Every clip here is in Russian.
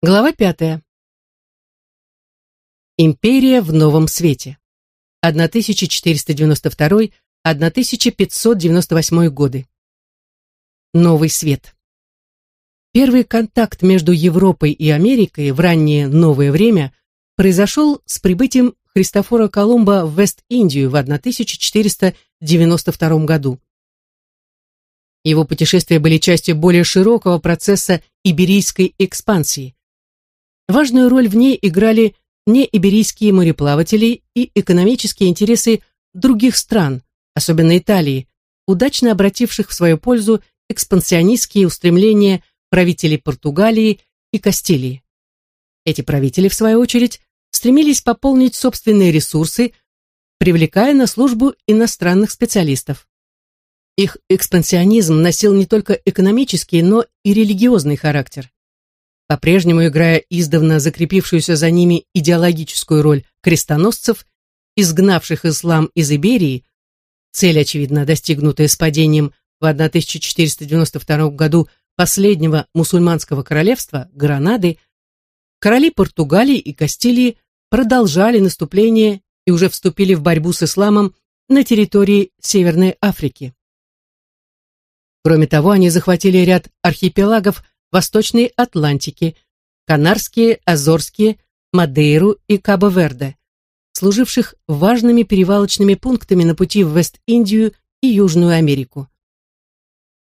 Глава пятая. Империя в новом свете. 1492-1598 годы. Новый свет. Первый контакт между Европой и Америкой в раннее новое время произошел с прибытием Христофора Колумба в Вест-Индию в 1492 году. Его путешествия были частью более широкого процесса иберийской экспансии. Важную роль в ней играли неиберийские мореплаватели и экономические интересы других стран, особенно Италии, удачно обративших в свою пользу экспансионистские устремления правителей Португалии и Кастилии. Эти правители, в свою очередь, стремились пополнить собственные ресурсы, привлекая на службу иностранных специалистов. Их экспансионизм носил не только экономический, но и религиозный характер по-прежнему играя издавна закрепившуюся за ними идеологическую роль крестоносцев, изгнавших ислам из Иберии, цель, очевидно, достигнутая с падением в 1492 году последнего мусульманского королевства, Гранады, короли Португалии и Кастилии продолжали наступление и уже вступили в борьбу с исламом на территории Северной Африки. Кроме того, они захватили ряд архипелагов Восточной Атлантики, Канарские, Азорские, Мадейру и Кабо-Верде, служивших важными перевалочными пунктами на пути в Вест-Индию и Южную Америку.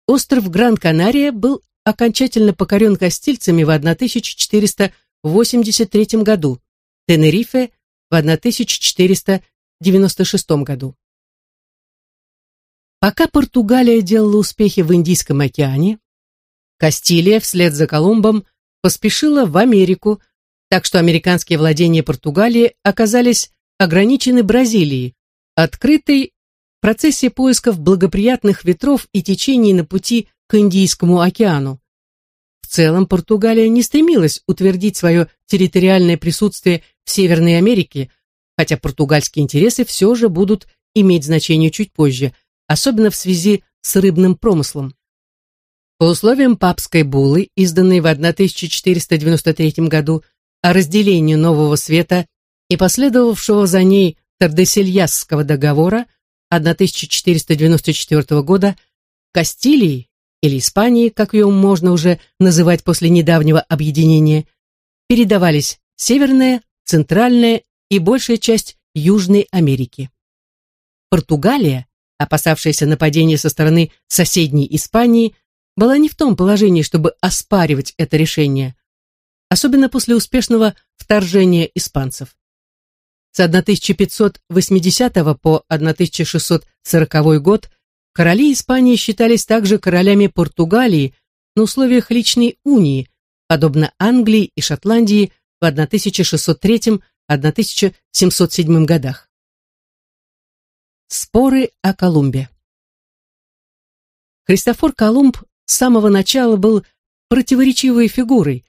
Остров Гран-Канария был окончательно покорен кастильцами в 1483 году, Тенерифе в 1496 году. Пока Португалия делала успехи в Индийском океане, Кастилия вслед за Колумбом поспешила в Америку, так что американские владения Португалии оказались ограничены Бразилией, открытой в процессе поисков благоприятных ветров и течений на пути к Индийскому океану. В целом Португалия не стремилась утвердить свое территориальное присутствие в Северной Америке, хотя португальские интересы все же будут иметь значение чуть позже, особенно в связи с рыбным промыслом. По условиям папской буллы, изданной в 1493 году о разделении Нового Света и последовавшего за ней Тардесельясского договора 1494 года, Кастилии, или Испании, как ее можно уже называть после недавнего объединения, передавались Северная, Центральная и большая часть Южной Америки. Португалия, опасавшаяся нападения со стороны соседней Испании, была не в том положении, чтобы оспаривать это решение, особенно после успешного вторжения испанцев. С 1580 по 1640 год короли Испании считались также королями Португалии на условиях личной унии, подобно Англии и Шотландии в 1603-1707 годах. Споры о Колумбе Христофор Колумб с самого начала был противоречивой фигурой,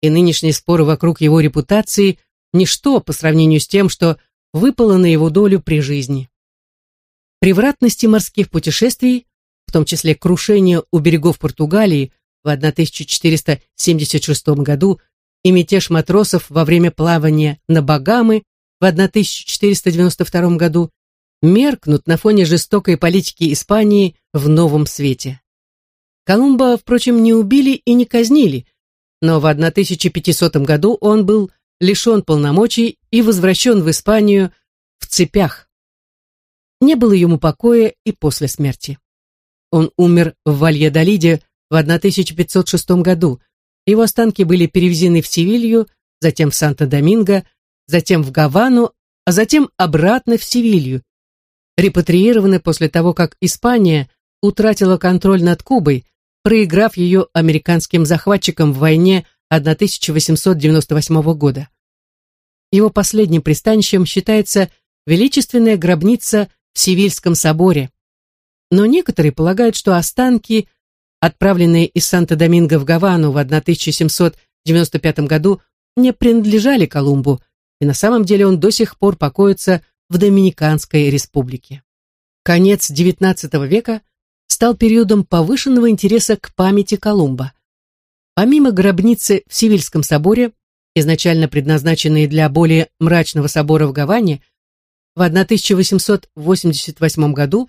и нынешние споры вокруг его репутации – ничто по сравнению с тем, что выпало на его долю при жизни. Превратности морских путешествий, в том числе крушение у берегов Португалии в 1476 году и мятеж матросов во время плавания на Багамы в 1492 году, меркнут на фоне жестокой политики Испании в новом свете. Колумба, впрочем, не убили и не казнили, но в 1500 году он был лишен полномочий и возвращен в Испанию в цепях. Не было ему покоя и после смерти. Он умер в Вальядолиде в 1506 году. Его останки были перевезены в Севилью, затем в Санто-Доминго, затем в Гавану, а затем обратно в Севилью, репатриированы после того, как Испания утратила контроль над Кубой, проиграв ее американским захватчикам в войне 1898 года. Его последним пристанищем считается величественная гробница в Севильском соборе. Но некоторые полагают, что останки, отправленные из Санто-Доминго в Гавану в 1795 году, не принадлежали Колумбу, и на самом деле он до сих пор покоится в Доминиканской республике. Конец XIX века – стал периодом повышенного интереса к памяти Колумба. Помимо гробницы в Сивильском соборе, изначально предназначенной для более мрачного собора в Гаване, в 1888 году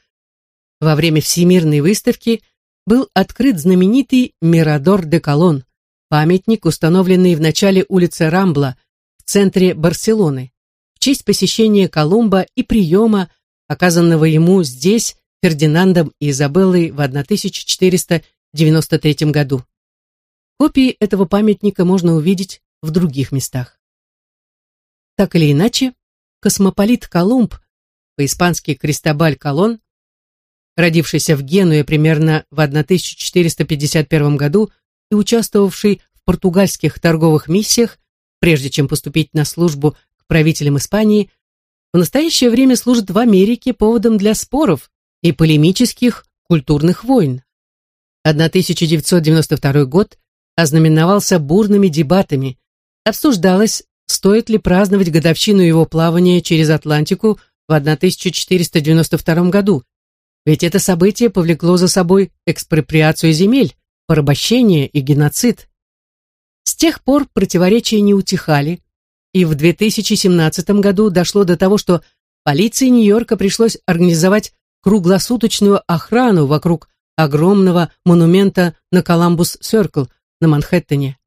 во время Всемирной выставки был открыт знаменитый Мирадор де Колон, памятник, установленный в начале улицы Рамбла в центре Барселоны, в честь посещения Колумба и приема, оказанного ему здесь Фердинандом и Изабеллой в 1493 году. Копии этого памятника можно увидеть в других местах. Так или иначе, космополит Колумб, по-испански Кристобаль Колон, родившийся в Генуе примерно в 1451 году и участвовавший в португальских торговых миссиях, прежде чем поступить на службу к правителям Испании, в настоящее время служит в Америке поводом для споров и полемических культурных войн. 1992 год ознаменовался бурными дебатами. Обсуждалось, стоит ли праздновать годовщину его плавания через Атлантику в 1492 году, ведь это событие повлекло за собой экспроприацию земель, порабощение и геноцид. С тех пор противоречия не утихали, и в 2017 году дошло до того, что полиции Нью-Йорка пришлось организовать круглосуточную охрану вокруг огромного монумента на Коламбус-Сёркл на Манхэттене.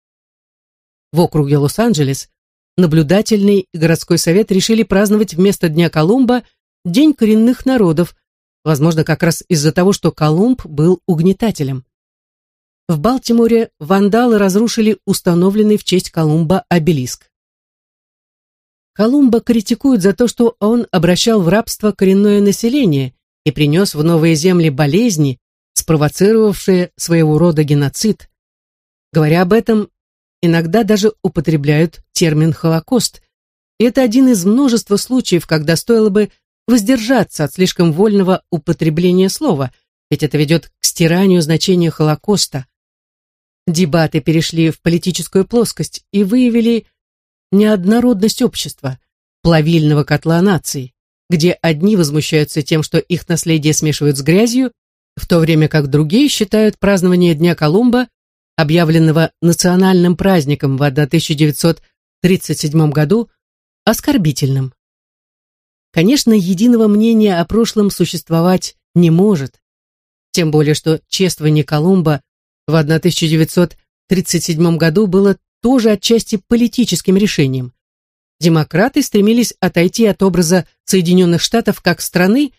В округе Лос-Анджелес наблюдательный городской совет решили праздновать вместо Дня Колумба День коренных народов, возможно, как раз из-за того, что Колумб был угнетателем. В Балтиморе вандалы разрушили установленный в честь Колумба обелиск. Колумба критикуют за то, что он обращал в рабство коренное население и принес в новые земли болезни, спровоцировавшие своего рода геноцид. Говоря об этом, иногда даже употребляют термин «Холокост», и это один из множества случаев, когда стоило бы воздержаться от слишком вольного употребления слова, ведь это ведет к стиранию значения Холокоста. Дебаты перешли в политическую плоскость и выявили неоднородность общества, плавильного котла наций, где одни возмущаются тем, что их наследие смешивают с грязью, в то время как другие считают празднование Дня Колумба объявленного национальным праздником в 1937 году, оскорбительным. Конечно, единого мнения о прошлом существовать не может, тем более что чествование Колумба в 1937 году было тоже отчасти политическим решением. Демократы стремились отойти от образа Соединенных Штатов как страны,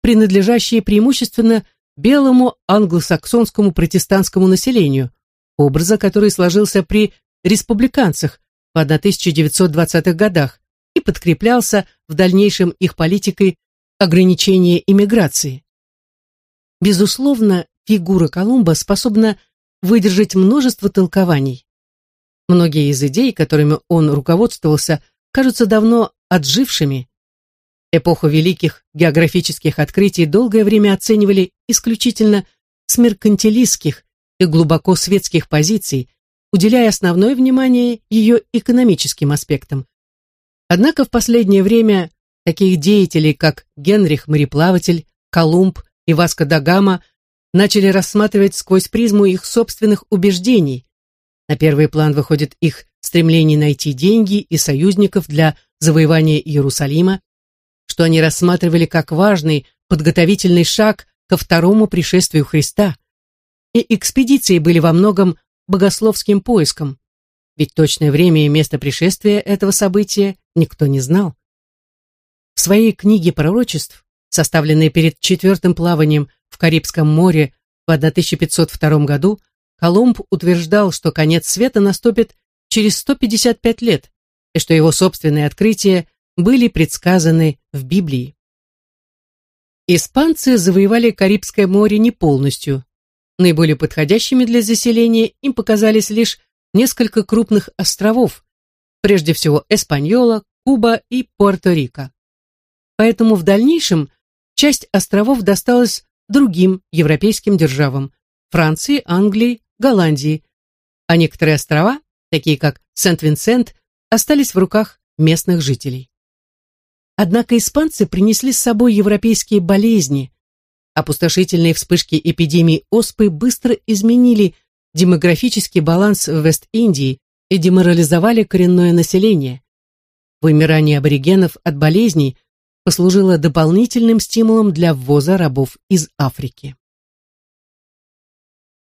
принадлежащей преимущественно белому англосаксонскому протестантскому населению, образа, который сложился при республиканцах в 1920-х годах и подкреплялся в дальнейшем их политикой ограничения иммиграции. Безусловно, фигура Колумба способна выдержать множество толкований. Многие из идей, которыми он руководствовался, кажутся давно отжившими. Эпоху великих географических открытий долгое время оценивали исключительно с меркантилистских и глубоко светских позиций, уделяя основное внимание ее экономическим аспектам. Однако в последнее время таких деятелей, как Генрих Мореплаватель, Колумб и Васко да Гама, начали рассматривать сквозь призму их собственных убеждений. На первый план выходит их стремление найти деньги и союзников для завоевания Иерусалима, что они рассматривали как важный подготовительный шаг ко второму пришествию Христа и экспедиции были во многом богословским поиском, ведь точное время и место пришествия этого события никто не знал. В своей книге пророчеств, составленной перед четвертым плаванием в Карибском море в 1502 году, Колумб утверждал, что конец света наступит через 155 лет, и что его собственные открытия были предсказаны в Библии. Испанцы завоевали Карибское море не полностью, Наиболее подходящими для заселения им показались лишь несколько крупных островов, прежде всего Эспаньола, Куба и Пуэрто-Рико. Поэтому в дальнейшем часть островов досталась другим европейским державам – Франции, Англии, Голландии, а некоторые острова, такие как Сент-Винсент, остались в руках местных жителей. Однако испанцы принесли с собой европейские болезни, Опустошительные вспышки эпидемии оспы быстро изменили демографический баланс в Вест-Индии и деморализовали коренное население. Вымирание аборигенов от болезней послужило дополнительным стимулом для ввоза рабов из Африки.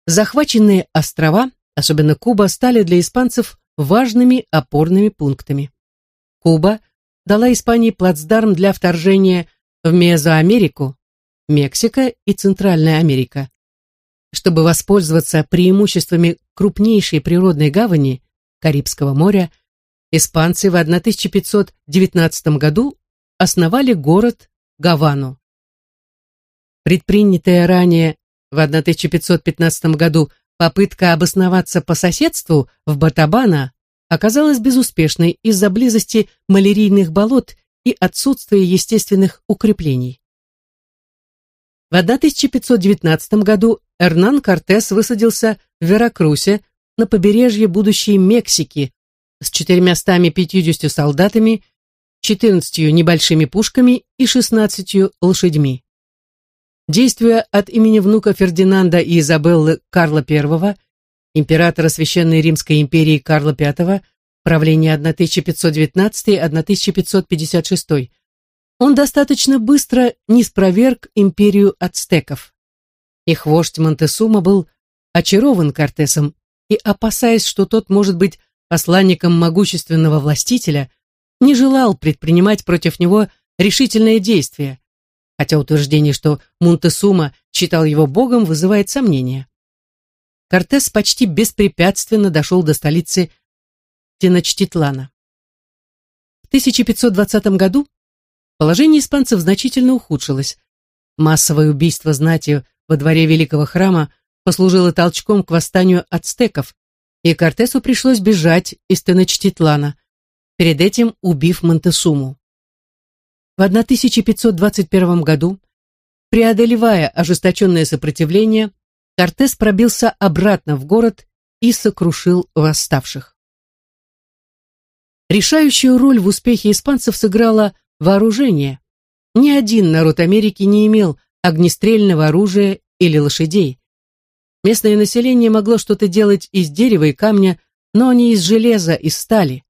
Захваченные острова, особенно Куба, стали для испанцев важными опорными пунктами. Куба дала Испании плацдарм для вторжения в Мезоамерику, Мексика и Центральная Америка. Чтобы воспользоваться преимуществами крупнейшей природной гавани Карибского моря, испанцы в 1519 году основали город Гавану. Предпринятая ранее в 1515 году попытка обосноваться по соседству в Батабана оказалась безуспешной из-за близости малярийных болот и отсутствия естественных укреплений. В 1519 году Эрнан Кортес высадился в Веракрусе на побережье будущей Мексики с 450 солдатами, 14 небольшими пушками и 16 лошадьми. Действуя от имени внука Фердинанда и Изабеллы Карла I, императора Священной Римской империи Карла V, правление 1519-1556, он достаточно быстро не империю ацтеков. Их вождь Монтесума был очарован Кортесом и, опасаясь, что тот может быть посланником могущественного властителя, не желал предпринимать против него решительные действия, хотя утверждение, что Монтесума считал его богом, вызывает сомнения. Кортес почти беспрепятственно дошел до столицы Теночтитлана. В 1520 году положение испанцев значительно ухудшилось. Массовое убийство знати во дворе Великого храма послужило толчком к восстанию ацтеков, и Кортесу пришлось бежать из Теночтитлана, перед этим убив Монтесуму. В 1521 году, преодолевая ожесточенное сопротивление, Кортес пробился обратно в город и сокрушил восставших. Решающую роль в успехе испанцев сыграло вооружение. Ни один народ Америки не имел огнестрельного оружия или лошадей. Местное население могло что-то делать из дерева и камня, но не из железа, из стали.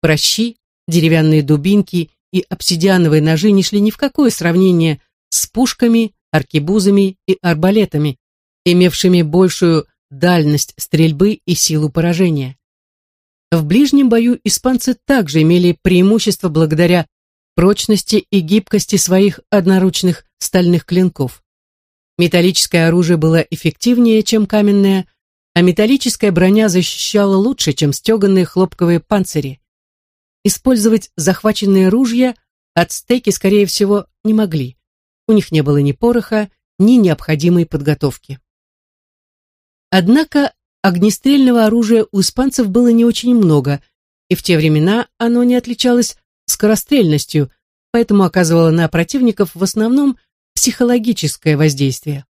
Прощи, деревянные дубинки и обсидиановые ножи не шли ни в какое сравнение с пушками, аркебузами и арбалетами, имевшими большую дальность стрельбы и силу поражения. В ближнем бою испанцы также имели преимущество благодаря прочности и гибкости своих одноручных стальных клинков. Металлическое оружие было эффективнее, чем каменное, а металлическая броня защищала лучше, чем стеганные хлопковые панцири. Использовать захваченные ружья ацтеки, скорее всего, не могли. У них не было ни пороха, ни необходимой подготовки. Однако огнестрельного оружия у испанцев было не очень много, и в те времена оно не отличалось скорострельностью, поэтому оказывало на противников в основном психологическое воздействие.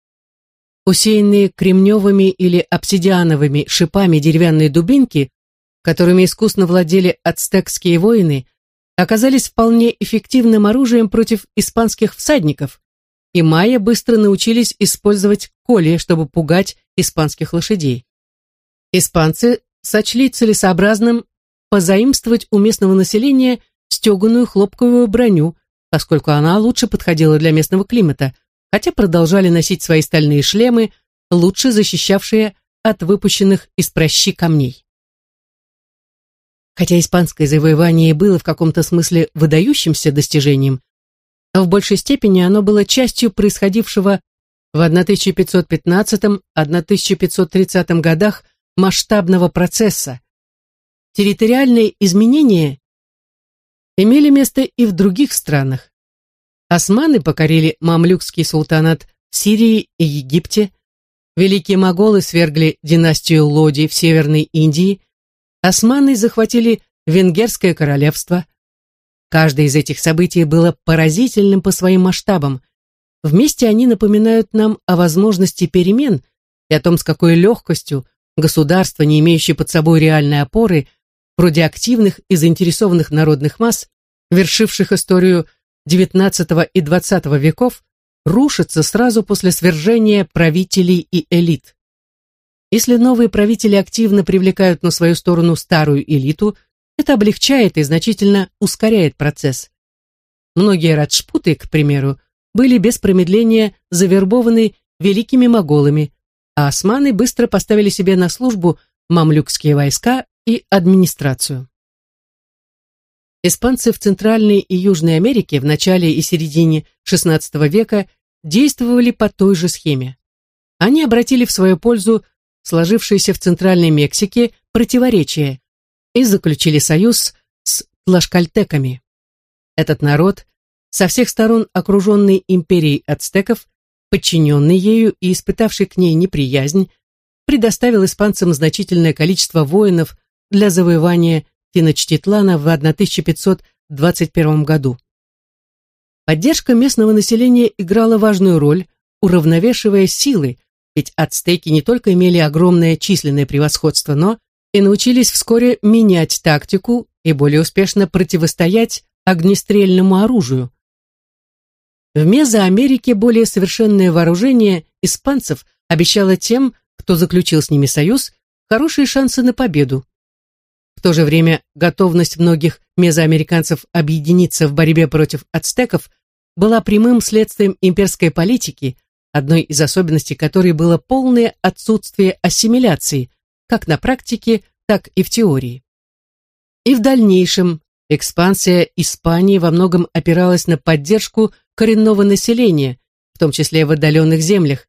Усеянные кремневыми или обсидиановыми шипами деревянные дубинки которыми искусно владели ацтекские воины, оказались вполне эффективным оружием против испанских всадников, и майя быстро научились использовать коли, чтобы пугать испанских лошадей. Испанцы сочли целесообразным позаимствовать у местного населения стеганую хлопковую броню, поскольку она лучше подходила для местного климата, хотя продолжали носить свои стальные шлемы, лучше защищавшие от выпущенных из прощи камней. Хотя испанское завоевание было в каком-то смысле выдающимся достижением, в большей степени оно было частью происходившего в 1515-1530 годах масштабного процесса. Территориальные изменения имели место и в других странах. Османы покорили мамлюкский султанат в Сирии и Египте, великие моголы свергли династию Лоди в Северной Индии, османы захватили Венгерское королевство. Каждое из этих событий было поразительным по своим масштабам. Вместе они напоминают нам о возможности перемен и о том, с какой легкостью государство, не имеющее под собой реальной опоры, вроде активных и заинтересованных народных масс, вершивших историю XIX и XX веков, рушится сразу после свержения правителей и элит. Если новые правители активно привлекают на свою сторону старую элиту, это облегчает и значительно ускоряет процесс. Многие раджпуты, к примеру, были без промедления завербованы великими моголами, а османы быстро поставили себе на службу мамлюкские войска и администрацию. Испанцы в Центральной и Южной Америке в начале и середине XVI века действовали по той же схеме. Они обратили в свою пользу сложившиеся в Центральной Мексике противоречия и заключили союз с тлашкальтеками. Этот народ, со всех сторон окруженный империей ацтеков, подчиненный ею и испытавший к ней неприязнь, предоставил испанцам значительное количество воинов для завоевания Теночтитлана в 1521 году. Поддержка местного населения играла важную роль, уравновешивая силы, ведь ацтеки не только имели огромное численное превосходство, но и научились вскоре менять тактику и более успешно противостоять огнестрельному оружию. В Мезоамерике более совершенное вооружение испанцев обещало тем, кто заключил с ними союз, хорошие шансы на победу. В то же время готовность многих мезоамериканцев объединиться в борьбе против ацтеков была прямым следствием имперской политики, одной из особенностей которой было полное отсутствие ассимиляции, как на практике, так и в теории. И в дальнейшем экспансия Испании во многом опиралась на поддержку коренного населения, в том числе в отдаленных землях,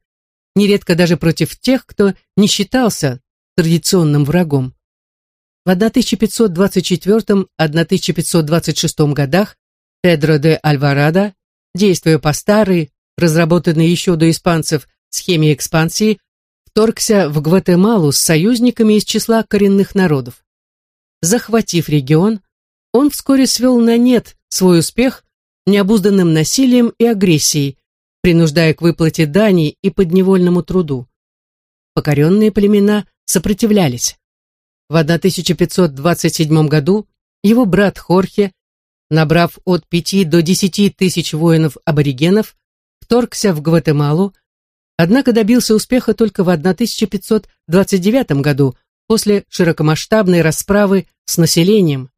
нередко даже против тех, кто не считался традиционным врагом. В 1524-1526 годах Педро де Альварадо, действуя по старой, разработанной еще до испанцев схеме экспансии, вторгся в Гватемалу с союзниками из числа коренных народов. Захватив регион, он вскоре свел на нет свой успех необузданным насилием и агрессией, принуждая к выплате дани и подневольному труду. Покоренные племена сопротивлялись. В 1527 году его брат Хорхе, набрав от 5 до 10 тысяч воинов-аборигенов, вторгся в Гватемалу, однако добился успеха только в 1529 году после широкомасштабной расправы с населением.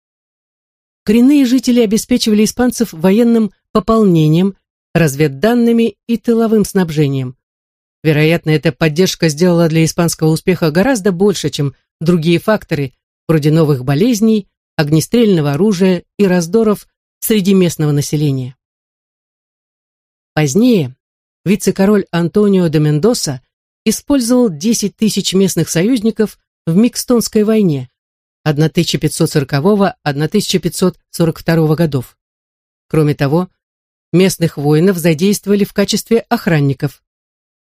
Коренные жители обеспечивали испанцев военным пополнением, разведданными и тыловым снабжением. Вероятно, эта поддержка сделала для испанского успеха гораздо больше, чем другие факторы, вроде новых болезней, огнестрельного оружия и раздоров среди местного населения. Позднее вице-король Антонио де Мендоса использовал 10 тысяч местных союзников в Микстонской войне 1540-1542 годов. Кроме того, местных воинов задействовали в качестве охранников.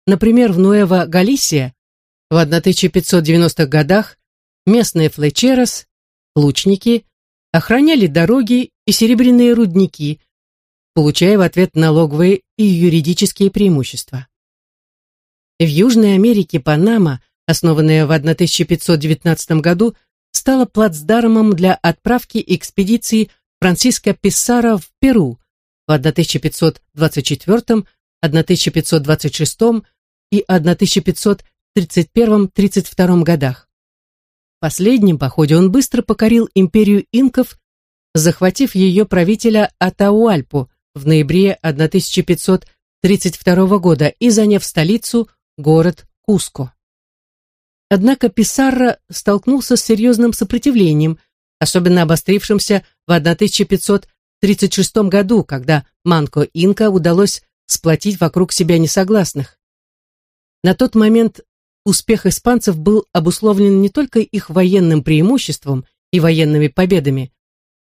Например, в Нуэво-Галисия в 1590-х годах местные флечерос, лучники, охраняли дороги и серебряные рудники, получая в ответ налоговые и юридические преимущества. В Южной Америке Панама, основанная в 1519 году, стала плацдармом для отправки экспедиции Франциско Писсаро в Перу в 1524, 1526 и 1531-32 годах последнем походе он быстро покорил империю инков, захватив ее правителя Атауальпу в ноябре 1532 года и заняв столицу, город Куско. Однако Писарро столкнулся с серьезным сопротивлением, особенно обострившимся в 1536 году, когда Манко Инка удалось сплотить вокруг себя несогласных. На тот момент успех испанцев был обусловлен не только их военным преимуществом и военными победами.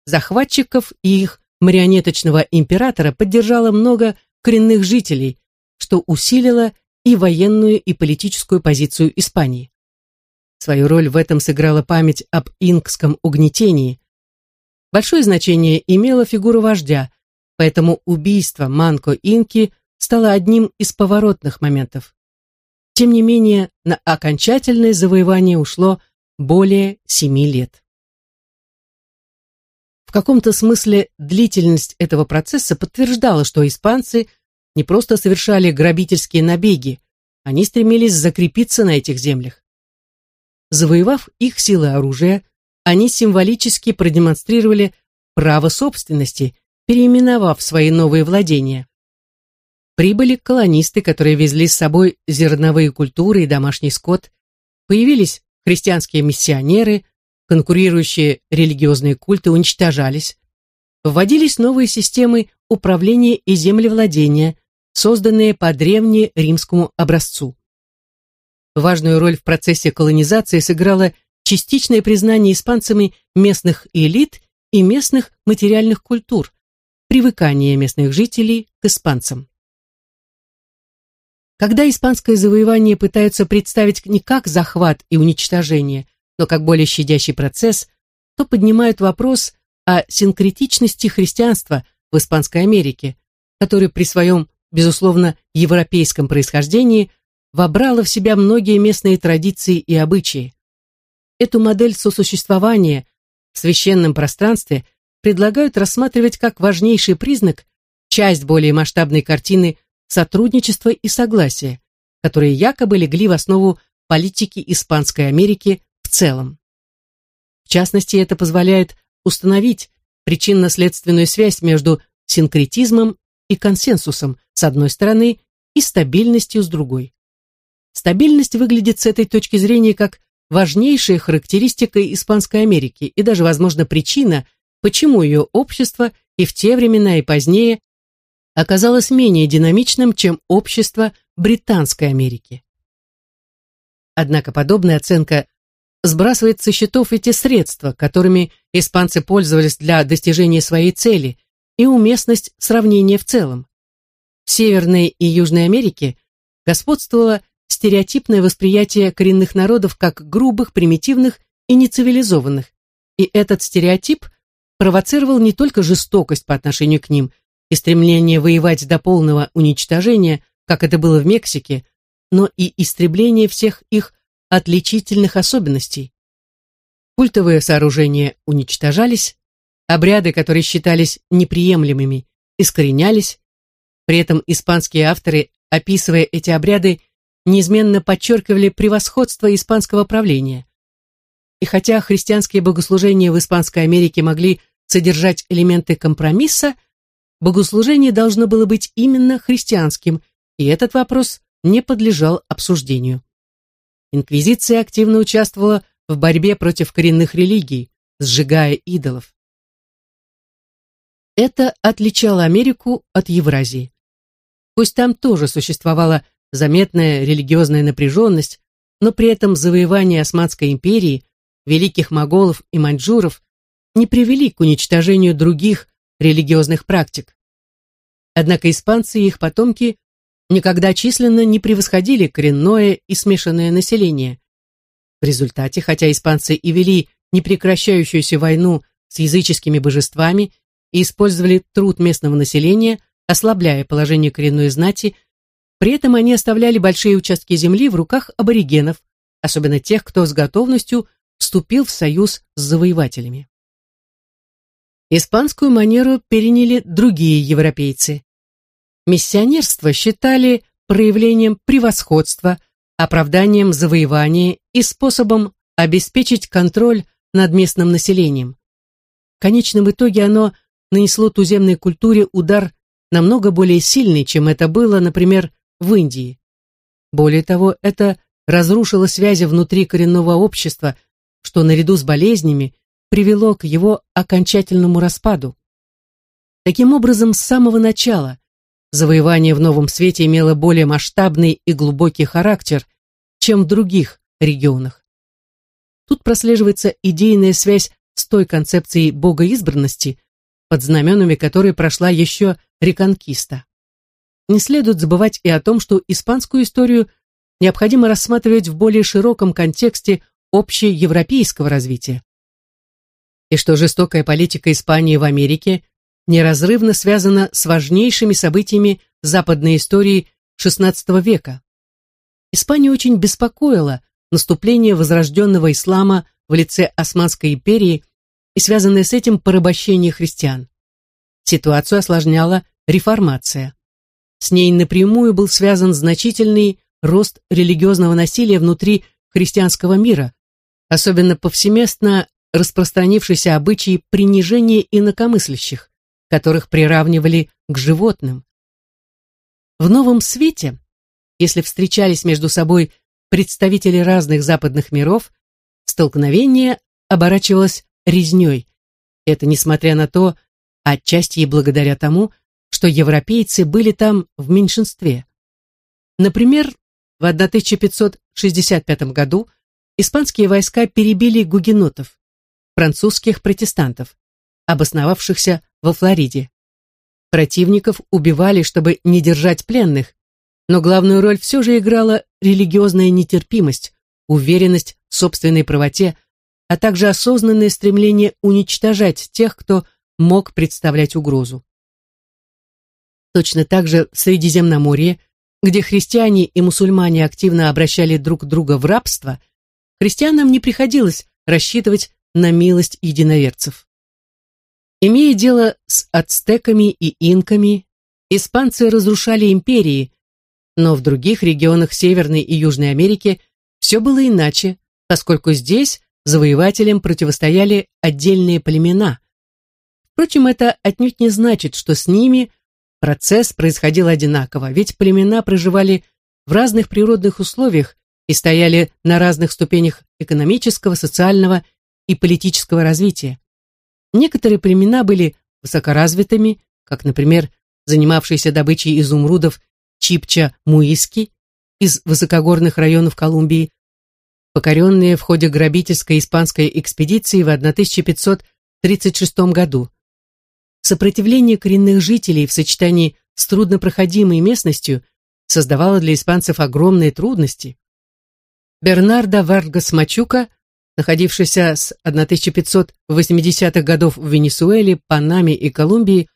Захватчиков и их марионеточного императора поддержало много коренных жителей, что усилило и военную, и политическую позицию Испании. Свою роль в этом сыграла память об инкском угнетении. Большое значение имела фигура вождя, поэтому убийство Манко Инки стало одним из поворотных моментов. Тем не менее, на окончательное завоевание ушло более семи лет. Каком-то смысле длительность этого процесса подтверждала, что испанцы не просто совершали грабительские набеги, они стремились закрепиться на этих землях. завоевав их силы оружия, они символически продемонстрировали право собственности, переименовав свои новые владения. Прибыли колонисты, которые везли с собой зерновые культуры и домашний скот, появились христианские миссионеры, конкурирующие религиозные культы уничтожались, вводились новые системы управления и землевладения, созданные по древнеримскому образцу. Важную роль в процессе колонизации сыграло частичное признание испанцами местных элит и местных материальных культур, привыкание местных жителей к испанцам. Когда испанское завоевание пытаются представить не как захват и уничтожение, но как более щадящий процесс, то поднимают вопрос о синкретичности христианства в Испанской Америке, который при своем, безусловно, европейском происхождении вобрало в себя многие местные традиции и обычаи. Эту модель сосуществования в священном пространстве предлагают рассматривать как важнейший признак, часть более масштабной картины сотрудничества и согласия, которые якобы легли в основу политики Испанской Америки целом. В частности, это позволяет установить причинно-следственную связь между синкретизмом и консенсусом с одной стороны и стабильностью с другой. Стабильность выглядит с этой точки зрения как важнейшая характеристика Испанской Америки и даже, возможно, причина, почему ее общество и в те времена, и позднее оказалось менее динамичным, чем общество Британской Америки. Однако подобная оценка сбрасывает со счетов эти средства, которыми испанцы пользовались для достижения своей цели, и уместность сравнения в целом. В Северной и Южной Америке господствовало стереотипное восприятие коренных народов как грубых, примитивных и нецивилизованных, и этот стереотип провоцировал не только жестокость по отношению к ним и стремление воевать до полного уничтожения, как это было в Мексике, но и истребление всех их отличительных особенностей. Культовые сооружения уничтожались, обряды, которые считались неприемлемыми, искоренялись. При этом испанские авторы, описывая эти обряды, неизменно подчеркивали превосходство испанского правления. И хотя христианские богослужения в Испанской Америке могли содержать элементы компромисса, богослужение должно было быть именно христианским, и этот вопрос не подлежал обсуждению. Инквизиция активно участвовала в борьбе против коренных религий, сжигая идолов. Это отличало Америку от Евразии. Пусть там тоже существовала заметная религиозная напряженность, но при этом завоевание Османской империи, великих моголов и маньчжуров не привели к уничтожению других религиозных практик. Однако испанцы и их потомки никогда численно не превосходили коренное и смешанное население. В результате, хотя испанцы и вели непрекращающуюся войну с языческими божествами и использовали труд местного населения, ослабляя положение коренной знати, при этом они оставляли большие участки земли в руках аборигенов, особенно тех, кто с готовностью вступил в союз с завоевателями. Испанскую манеру переняли другие европейцы. Миссионерство считали проявлением превосходства, оправданием завоевания и способом обеспечить контроль над местным населением. В конечном итоге оно нанесло туземной культуре удар намного более сильный, чем это было, например, в Индии. Более того, это разрушило связи внутри коренного общества, что наряду с болезнями привело к его окончательному распаду. Таким образом, с самого начала завоевание в Новом Свете имело более масштабный и глубокий характер, чем в других регионах. Тут прослеживается идейная связь с той концепцией богоизбранности, под знаменами которой прошла еще реконкиста. Не следует забывать и о том, что испанскую историю необходимо рассматривать в более широком контексте общеевропейского развития. И что жестокая политика Испании в Америке неразрывно связана с важнейшими событиями западной истории XVI века. Испанию очень беспокоило наступление возрожденного ислама в лице Османской империи и связанное с этим порабощение христиан. Ситуацию осложняла реформация. С ней напрямую был связан значительный рост религиозного насилия внутри христианского мира, особенно повсеместно распространившийся обычай принижения инакомыслящих, которых приравнивали к животным. В новом свете, если встречались между собой представители разных западных миров, столкновение оборачивалось резней. Это несмотря на то, отчасти и благодаря тому, что европейцы были там в меньшинстве. Например, в 1565 году испанские войска перебили гугенотов, французских протестантов, обосновавшихся во Флориде. Противников убивали, чтобы не держать пленных, но главную роль все же играла религиозная нетерпимость, уверенность в собственной правоте, а также осознанное стремление уничтожать тех, кто мог представлять угрозу. Точно так же в Средиземноморье, где христиане и мусульмане активно обращали друг друга в рабство, христианам не приходилось рассчитывать на милость единоверцев. Имея дело с ацтеками и инками, испанцы разрушали империи, но в других регионах Северной и Южной Америки все было иначе, поскольку здесь завоевателям противостояли отдельные племена. Впрочем, это отнюдь не значит, что с ними процесс происходил одинаково, ведь племена проживали в разных природных условиях и стояли на разных ступенях экономического, социального и политического развития. Некоторые племена были высокоразвитыми, как, например, занимавшиеся добычей изумрудов Чипча-Муиски из высокогорных районов Колумбии, покоренные в ходе грабительской испанской экспедиции в 1536 году. Сопротивление коренных жителей в сочетании с труднопроходимой местностью создавало для испанцев огромные трудности. Бернардо Варгас Мачука, находившийся с 1580-х годов в Венесуэле, Панаме и Колумбии,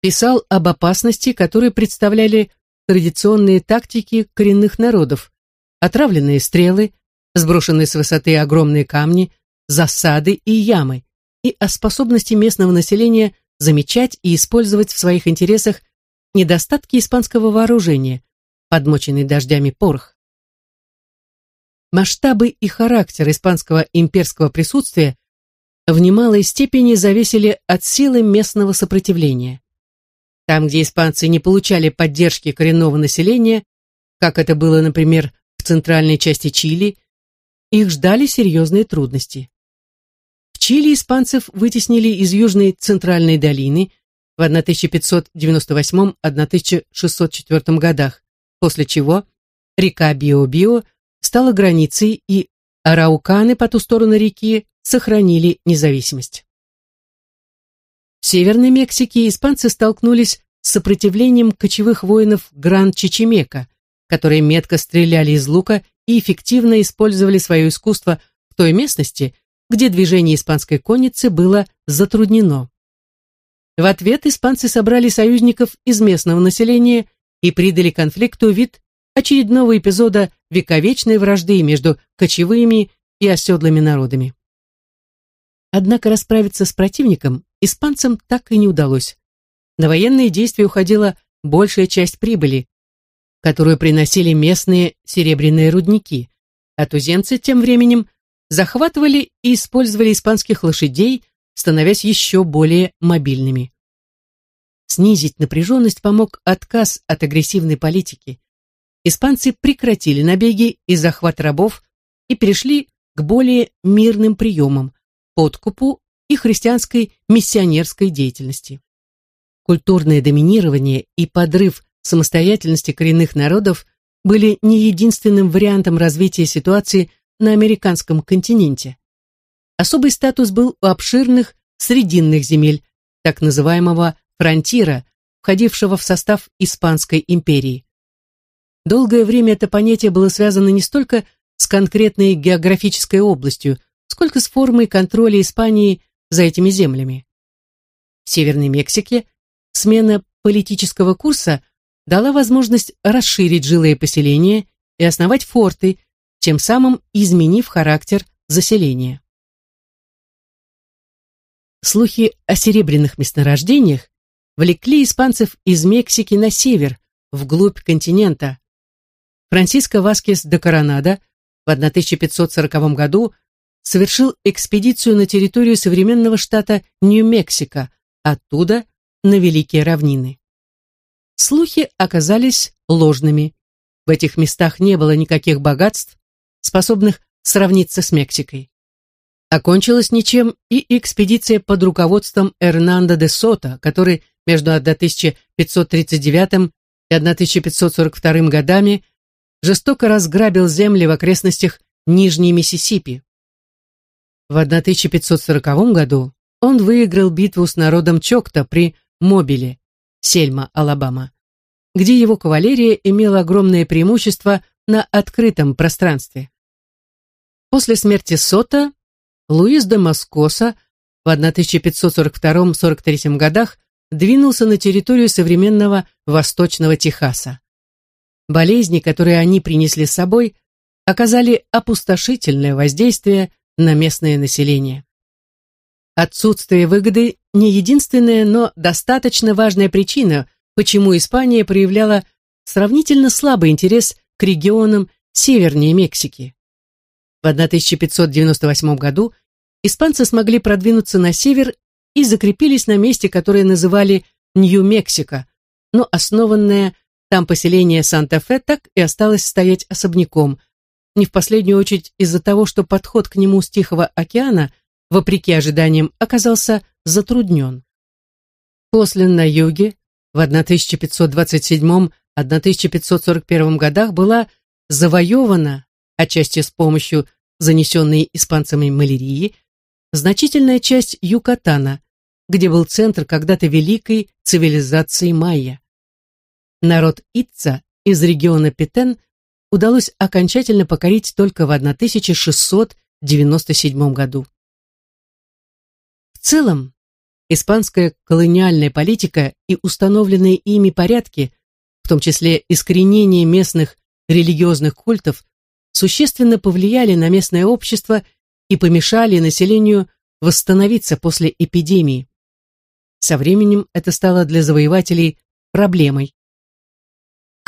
писал об опасности, которые представляли традиционные тактики коренных народов, отравленные стрелы, сброшенные с высоты огромные камни, засады и ямы, и о способности местного населения замечать и использовать в своих интересах недостатки испанского вооружения, подмоченный дождями порох. Масштабы и характер испанского имперского присутствия в немалой степени зависели от силы местного сопротивления. Там, где испанцы не получали поддержки коренного населения, как это было, например, в центральной части Чили, их ждали серьезные трудности. В Чили испанцев вытеснили из Южной Центральной долины в 1598-1604 годах, после чего река Био-Био стала границей, и арауканы по ту сторону реки сохранили независимость. В Северной Мексике испанцы столкнулись с сопротивлением кочевых воинов Гран-Чичимека, которые метко стреляли из лука и эффективно использовали свое искусство в той местности, где движение испанской конницы было затруднено. В ответ испанцы собрали союзников из местного населения и придали конфликту вид очередного эпизода вековечной вражды между кочевыми и оседлыми народами. Однако расправиться с противником испанцам так и не удалось. На военные действия уходила большая часть прибыли, которую приносили местные серебряные рудники, а туземцы тем временем захватывали и использовали испанских лошадей, становясь еще более мобильными. Снизить напряженность помог отказ от агрессивной политики. Испанцы прекратили набеги и захват рабов и перешли к более мирным приемам, подкупу и христианской миссионерской деятельности. Культурное доминирование и подрыв самостоятельности коренных народов были не единственным вариантом развития ситуации на американском континенте. Особый статус был у обширных срединных земель, так называемого фронтира, входившего в состав Испанской империи. Долгое время это понятие было связано не столько с конкретной географической областью, сколько с формой контроля Испании за этими землями. В Северной Мексике смена политического курса дала возможность расширить жилые поселения и основать форты, тем самым изменив характер заселения. Слухи о серебряных месторождениях влекли испанцев из Мексики на север, вглубь континента. Франциско Васкес де Коронадо в 1540 году совершил экспедицию на территорию современного штата Нью-Мексико, оттуда на Великие равнины. Слухи оказались ложными. В этих местах не было никаких богатств, способных сравниться с Мексикой. Окончилась ничем и экспедиция под руководством Эрнандо де Сота, который между 1539 и 1542 годами жестоко разграбил земли в окрестностях Нижней Миссисипи. В 1540 году он выиграл битву с народом Чокта при Мобиле, Сельма, Алабама, где его кавалерия имела огромное преимущество на открытом пространстве. После смерти Сота Луис де Маскоса в 1542-43 годах двинулся на территорию современного Восточного Техаса. Болезни, которые они принесли с собой, оказали опустошительное воздействие на местное население. Отсутствие выгоды – не единственная, но достаточно важная причина, почему Испания проявляла сравнительно слабый интерес к регионам севернее Мексики. В 1598 году испанцы смогли продвинуться на север и закрепились на месте, которое называли Нью-Мексико, но основанное там поселение Санта-Фе так и осталось стоять особняком, не в последнюю очередь из-за того, что подход к нему с Тихого океана, вопреки ожиданиям, оказался затруднен. После на юге в 1527-1541 годах была завоевана, отчасти с помощью занесенной испанцами малярии, значительная часть Юкатана, где был центр когда-то великой цивилизации майя. Народ Итца из региона Петен удалось окончательно покорить только в 1697 году. В целом, испанская колониальная политика и установленные ими порядки, в том числе искоренение местных религиозных культов, существенно повлияли на местное общество и помешали населению восстановиться после эпидемии. Со временем это стало для завоевателей проблемой.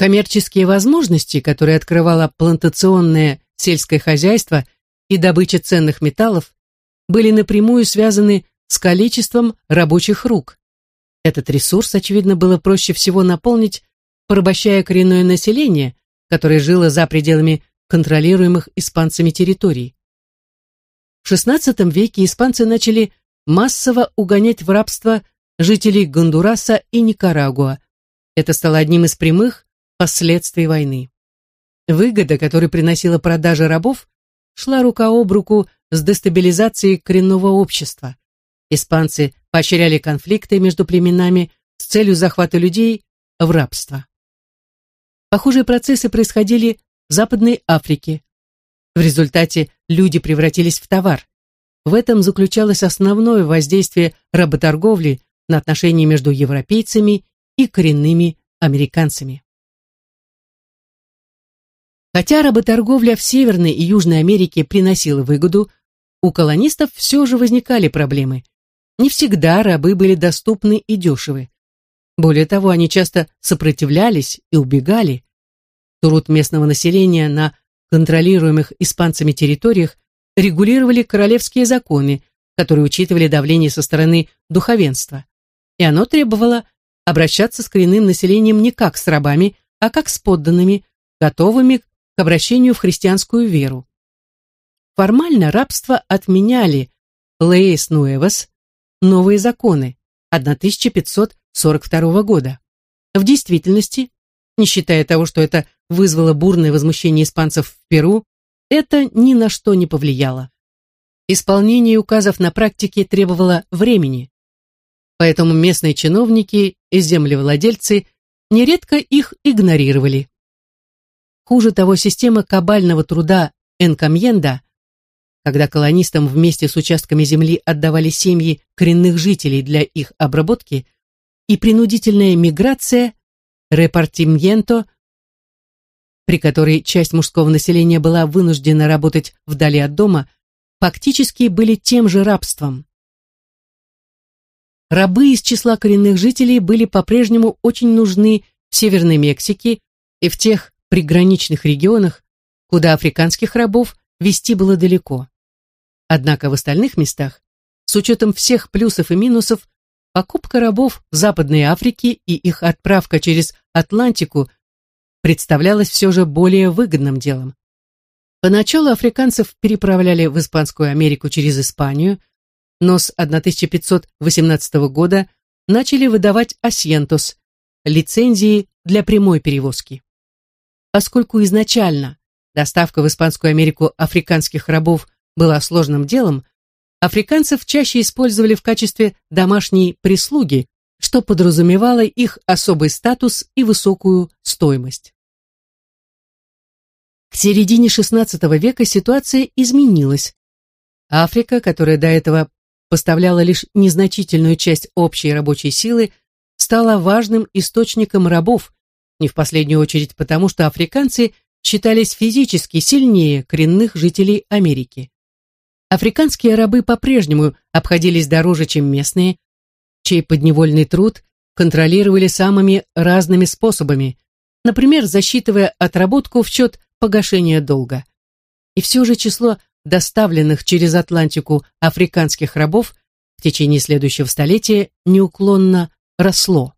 Коммерческие возможности, которые открывало плантационное сельское хозяйство и добыча ценных металлов, были напрямую связаны с количеством рабочих рук. Этот ресурс, очевидно, было проще всего наполнить, порабощая коренное население, которое жило за пределами контролируемых испанцами территорий. В XVI веке испанцы начали массово угонять в рабство жителей Гондураса и Никарагуа. Это стало одним из прямых последствий войны. Выгода, которую приносила продажа рабов, шла рука об руку с дестабилизацией коренного общества. Испанцы поощряли конфликты между племенами с целью захвата людей в рабство. Похожие процессы происходили в Западной Африке. В результате люди превратились в товар. В этом заключалось основное воздействие работорговли на отношения между европейцами и коренными американцами. Хотя работорговля в Северной и Южной Америке приносила выгоду, у колонистов все же возникали проблемы. Не всегда рабы были доступны и дешевы. Более того, они часто сопротивлялись и убегали. Труд местного населения на контролируемых испанцами территориях регулировали королевские законы, которые учитывали давление со стороны духовенства и оно требовало обращаться с коренным населением не как с рабами, а как с подданными, готовыми к обращению в христианскую веру. Формально рабство отменяли Лейс Нуэвас, новые законы 1542 года. В действительности, не считая того, что это вызвало бурное возмущение испанцев в Перу, это ни на что не повлияло. Исполнение указов на практике требовало времени, поэтому местные чиновники и землевладельцы нередко их игнорировали. Хуже того, система кабального труда энкомьенда, когда колонистам вместе с участками земли отдавали семьи коренных жителей для их обработки, и принудительная миграция, репартимьенто, при которой часть мужского населения была вынуждена работать вдали от дома, фактически были тем же рабством. Рабы из числа коренных жителей были по-прежнему очень нужны в Северной Мексике и в тех приграничных регионах, куда африканских рабов вести было далеко. Однако в остальных местах, с учетом всех плюсов и минусов, покупка рабов в Западной Африке и их отправка через Атлантику представлялась все же более выгодным делом. Поначалу африканцев переправляли в Испанскую Америку через Испанию, но с 1518 года начали выдавать асьентос, лицензии для прямой перевозки. Поскольку изначально доставка в Испанскую Америку африканских рабов была сложным делом, африканцев чаще использовали в качестве домашней прислуги, что подразумевало их особый статус и высокую стоимость. К середине XVI века ситуация изменилась. Африка, которая до этого поставляла лишь незначительную часть общей рабочей силы, стала важным источником рабов, не в последнюю очередь потому, что африканцы считались физически сильнее коренных жителей Америки. Африканские рабы по-прежнему обходились дороже, чем местные, чей подневольный труд контролировали самыми разными способами, например, засчитывая отработку в счет погашения долга. И все же число доставленных через Атлантику африканских рабов в течение следующего столетия неуклонно росло.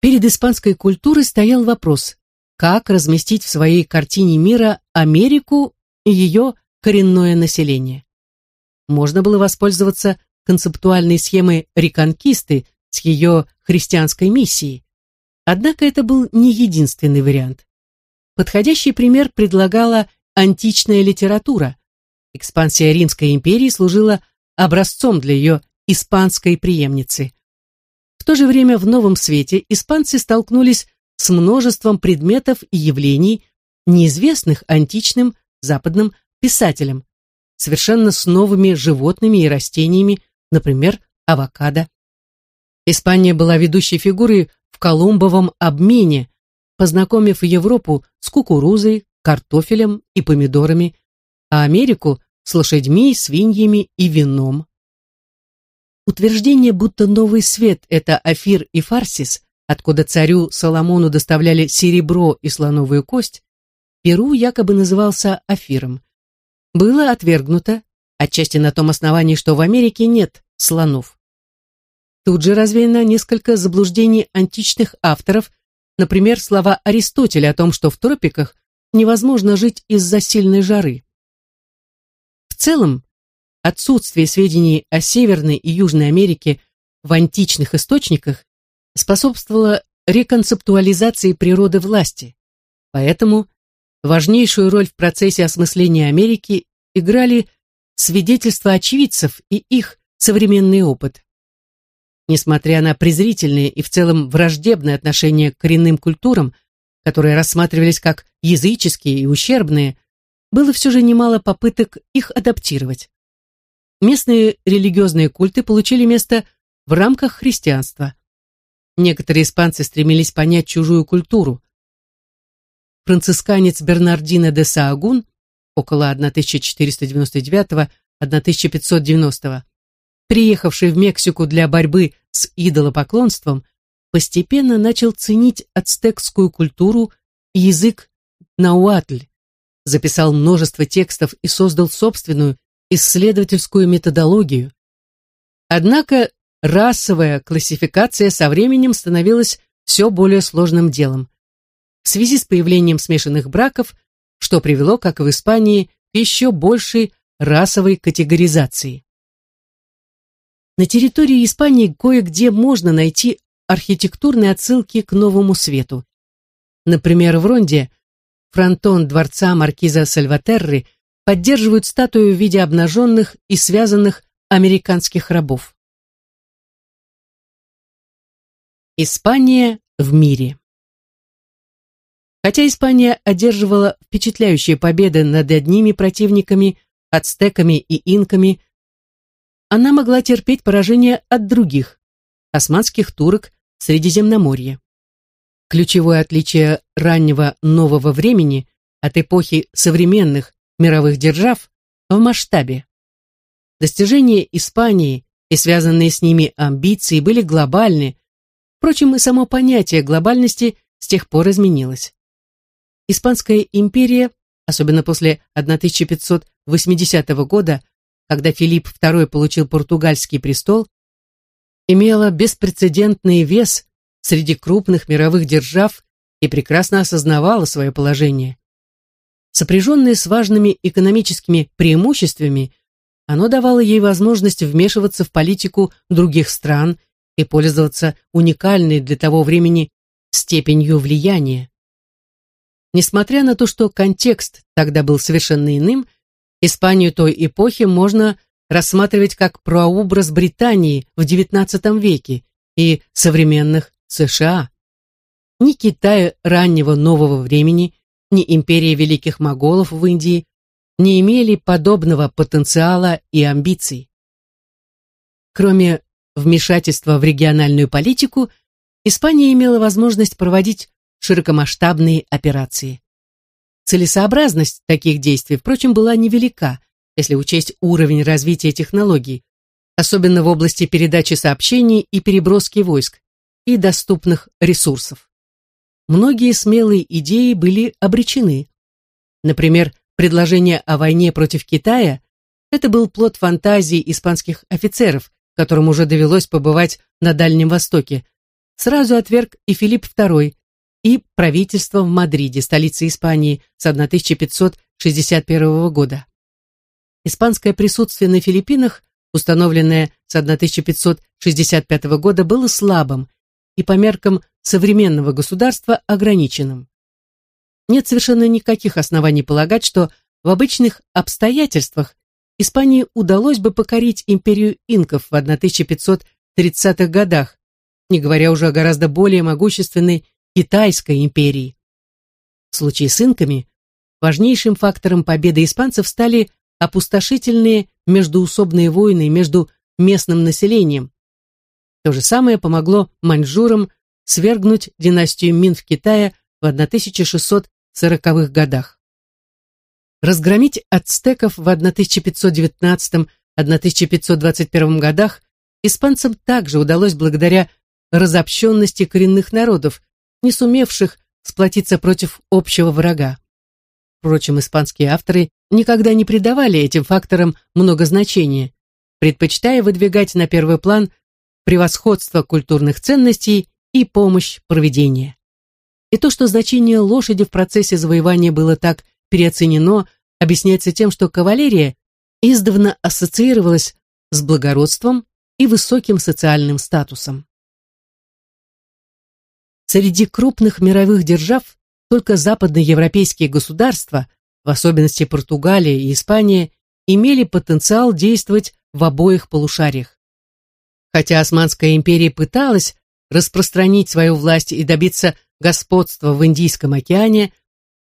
Перед испанской культурой стоял вопрос, как разместить в своей картине мира Америку и ее коренное население. Можно было воспользоваться концептуальной схемой реконкисты с ее христианской миссией. Однако это был не единственный вариант. Подходящий пример предлагала античная литература. Экспансия Римской империи служила образцом для ее испанской преемницы. То же время в новом свете испанцы столкнулись с множеством предметов и явлений, неизвестных античным западным писателям, совершенно с новыми животными и растениями, например, авокадо. Испания была ведущей фигурой в Колумбовом обмене, познакомив Европу с кукурузой, картофелем и помидорами, а Америку с лошадьми, свиньями и вином. Утверждение, будто новый свет – это Афир и Фарсис, откуда царю Соломону доставляли серебро и слоновую кость, Перу якобы назывался Афиром. Было отвергнуто, отчасти на том основании, что в Америке нет слонов. Тут же развеяно несколько заблуждений античных авторов, например, слова Аристотеля о том, что в тропиках невозможно жить из-за сильной жары. В целом, отсутствие сведений о Северной и Южной Америке в античных источниках способствовало реконцептуализации природы власти. Поэтому важнейшую роль в процессе осмысления Америки играли свидетельства очевидцев и их современный опыт. Несмотря на презрительные и в целом враждебное отношение к коренным культурам, которые рассматривались как языческие и ущербные, было все же немало попыток их адаптировать. Местные религиозные культы получили место в рамках христианства. Некоторые испанцы стремились понять чужую культуру. Францисканец Бернардино де Саагун около 1499-1590, приехавший в Мексику для борьбы с идолопоклонством, постепенно начал ценить ацтекскую культуру и язык науатль, записал множество текстов и создал собственную исследовательскую методологию. Однако расовая классификация со временем становилась все более сложным делом. В связи с появлением смешанных браков, что привело, как и в Испании, к еще большей расовой категоризации. На территории Испании кое-где можно найти архитектурные отсылки к новому свету. Например, в Ронде фронтон дворца маркиза Сальватерры поддерживают статую в виде обнаженных и связанных американских рабов. Испания в мире Хотя Испания одерживала впечатляющие победы над одними противниками, ацтеками и инками, она могла терпеть поражение от других, османских турок Средиземноморье. Ключевое отличие раннего нового времени от эпохи современных мировых держав в масштабе. Достижения Испании и связанные с ними амбиции были глобальны, впрочем, и само понятие глобальности с тех пор изменилось. Испанская империя особенно после 1580 года, когда Филипп II получил португальский престол, имела беспрецедентный вес среди крупных мировых держав и прекрасно осознавала свое положение. Сопряженное с важными экономическими преимуществами, оно давало ей возможность вмешиваться в политику других стран и пользоваться уникальной для того времени степенью влияния. Несмотря на то, что контекст тогда был совершенно иным, Испанию той эпохи можно рассматривать как прообраз Британии в XIX веке и современных США. Ни Китая раннего нового времени, ни империя великих моголов в Индии не имели подобного потенциала и амбиций. Кроме вмешательства в региональную политику, Испания имела возможность проводить широкомасштабные операции. Целесообразность таких действий, впрочем, была невелика, если учесть уровень развития технологий, особенно в области передачи сообщений и переброски войск, и доступных ресурсов. Многие смелые идеи были обречены. Например, предложение о войне против Китая – это был плод фантазии испанских офицеров, которым уже довелось побывать на Дальнем Востоке. Сразу отверг и Филипп II, и правительство в Мадриде, столице Испании, с 1561 года. Испанское присутствие на Филиппинах, установленное с 1565 года, было слабым и по меркам современного государства ограниченным. Нет совершенно никаких оснований полагать, что в обычных обстоятельствах Испании удалось бы покорить империю инков в 1530-х годах, не говоря уже о гораздо более могущественной Китайской империи. В случае с инками важнейшим фактором победы испанцев стали опустошительные междуусобные войны между местным населением. То же самое помогло маньчжурам свергнуть династию Мин в Китае в 1640-х годах. Разгромить ацтеков в 1519-1521 годах испанцам также удалось благодаря разобщенности коренных народов, не сумевших сплотиться против общего врага. Впрочем, испанские авторы никогда не придавали этим факторам много значения, предпочитая выдвигать на первый план превосходство культурных ценностей и помощь проведения. И то, что значение лошади в процессе завоевания было так переоценено, объясняется тем, что кавалерия издавна ассоциировалась с благородством и высоким социальным статусом. Среди крупных мировых держав только западноевропейские государства, в особенности Португалия и Испания, имели потенциал действовать в обоих полушариях. Хотя Османская империя пыталась распространить свою власть и добиться господства в Индийском океане,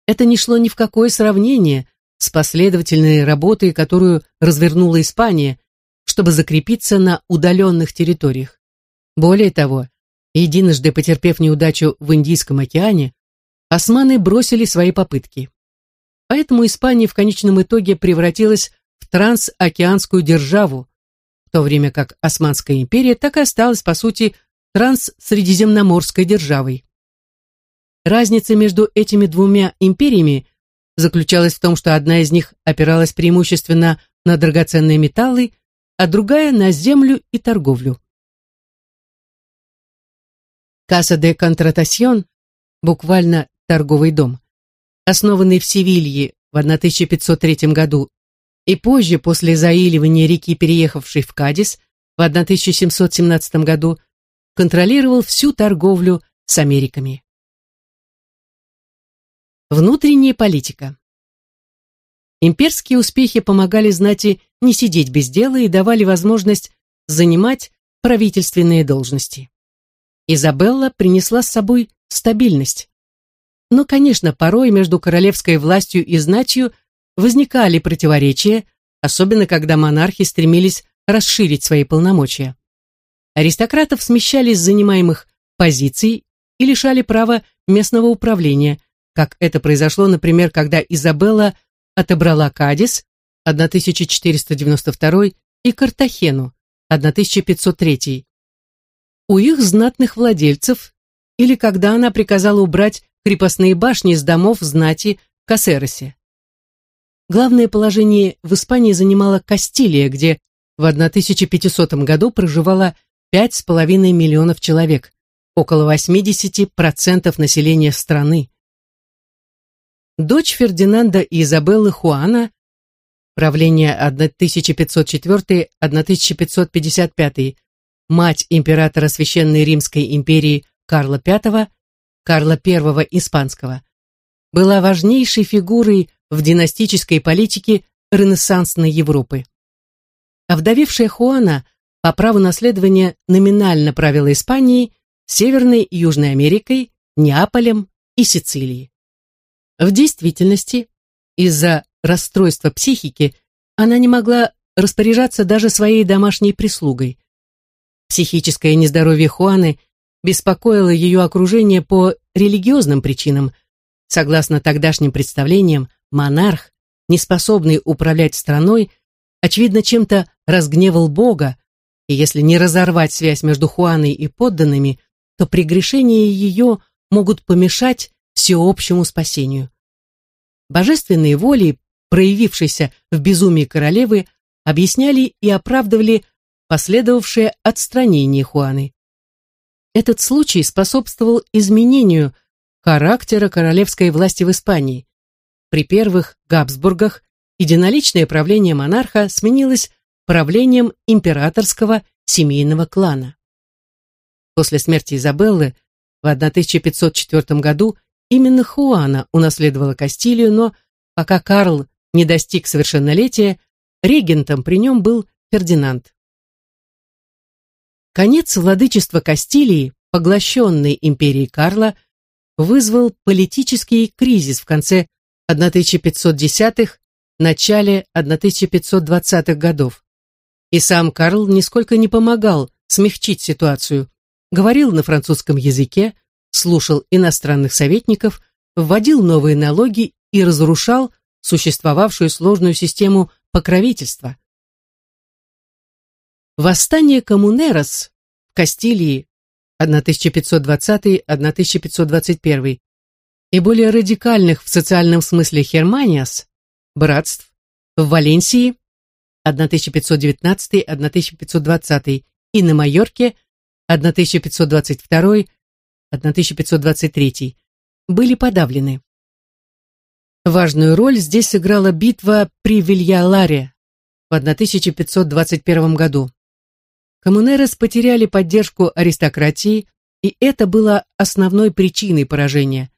это не шло ни в какое сравнение с последовательной работой, которую развернула Испания, чтобы закрепиться на удаленных территориях. Более того, единожды потерпев неудачу в Индийском океане, османы бросили свои попытки. Поэтому Испания в конечном итоге превратилась в трансокеанскую державу, то время как Османская империя так и осталась, по сути, транссредиземноморской державой. Разница между этими двумя империями заключалась в том, что одна из них опиралась преимущественно на драгоценные металлы, а другая на землю и торговлю. Каса де Контратасьон, буквально торговый дом, основанный в Севилье в 1503 году и позже, после заиливания реки, переехавшей в Кадис в 1717 году, контролировал всю торговлю с Америками. Внутренняя политика. Имперские успехи помогали знати не сидеть без дела и давали возможность занимать правительственные должности. Изабелла принесла с собой стабильность. Но, конечно, порой между королевской властью и знатью возникали противоречия, особенно когда монархи стремились расширить свои полномочия. Аристократов смещали с занимаемых позиций и лишали права местного управления, как это произошло, например, когда Изабелла отобрала Кадис 1492 и Картахену 1503 у их знатных владельцев, или когда она приказала убрать крепостные башни из домов знати в Кассеросе. Главное положение в Испании занимала Кастилия, где в 1500 году проживало 5,5 миллионов человек, около 80% населения страны. Дочь Фердинанда и Изабеллы Хуана, правление 1504-1555, мать императора Священной Римской империи Карла V, Карла I Испанского, была важнейшей фигурой в династической политике ренессансной Европы. Овдовевшая Хуана по праву наследования номинально правила Испанией, Северной и Южной Америкой, Неаполем и Сицилией. В действительности, из-за расстройства психики, она не могла распоряжаться даже своей домашней прислугой. Психическое нездоровье Хуаны беспокоило ее окружение по религиозным причинам – Согласно тогдашним представлениям, монарх, неспособный управлять страной, очевидно, чем-то разгневал Бога, и если не разорвать связь между Хуаной и подданными, то прегрешения ее могут помешать всеобщему спасению. Божественные воли, проявившиеся в безумии королевы, объясняли и оправдывали последовавшее отстранение Хуаны. Этот случай способствовал изменению характера королевской власти в Испании. При первых Габсбургах единоличное правление монарха сменилось правлением императорского семейного клана. После смерти Изабеллы в 1504 году именно Хуана унаследовала Кастилию, но пока Карл не достиг совершеннолетия, регентом при нем был Фердинанд. Конец владычества Кастилии, поглощенной империей Карла, вызвал политический кризис в конце 1510-х, начале 1520-х годов. И сам Карл нисколько не помогал смягчить ситуацию, говорил на французском языке, слушал иностранных советников, вводил новые налоги и разрушал существовавшую сложную систему покровительства. Восстание Коммунерос в Кастилии 1520-1521 и более радикальных в социальном смысле Херманиас, братств, в Валенсии 1519-1520 и на Майорке 1522-1523 были подавлены. Важную роль здесь сыграла битва при Вильяларе в 1521 году. Коммунерос потеряли поддержку аристократии, и это было основной причиной поражения.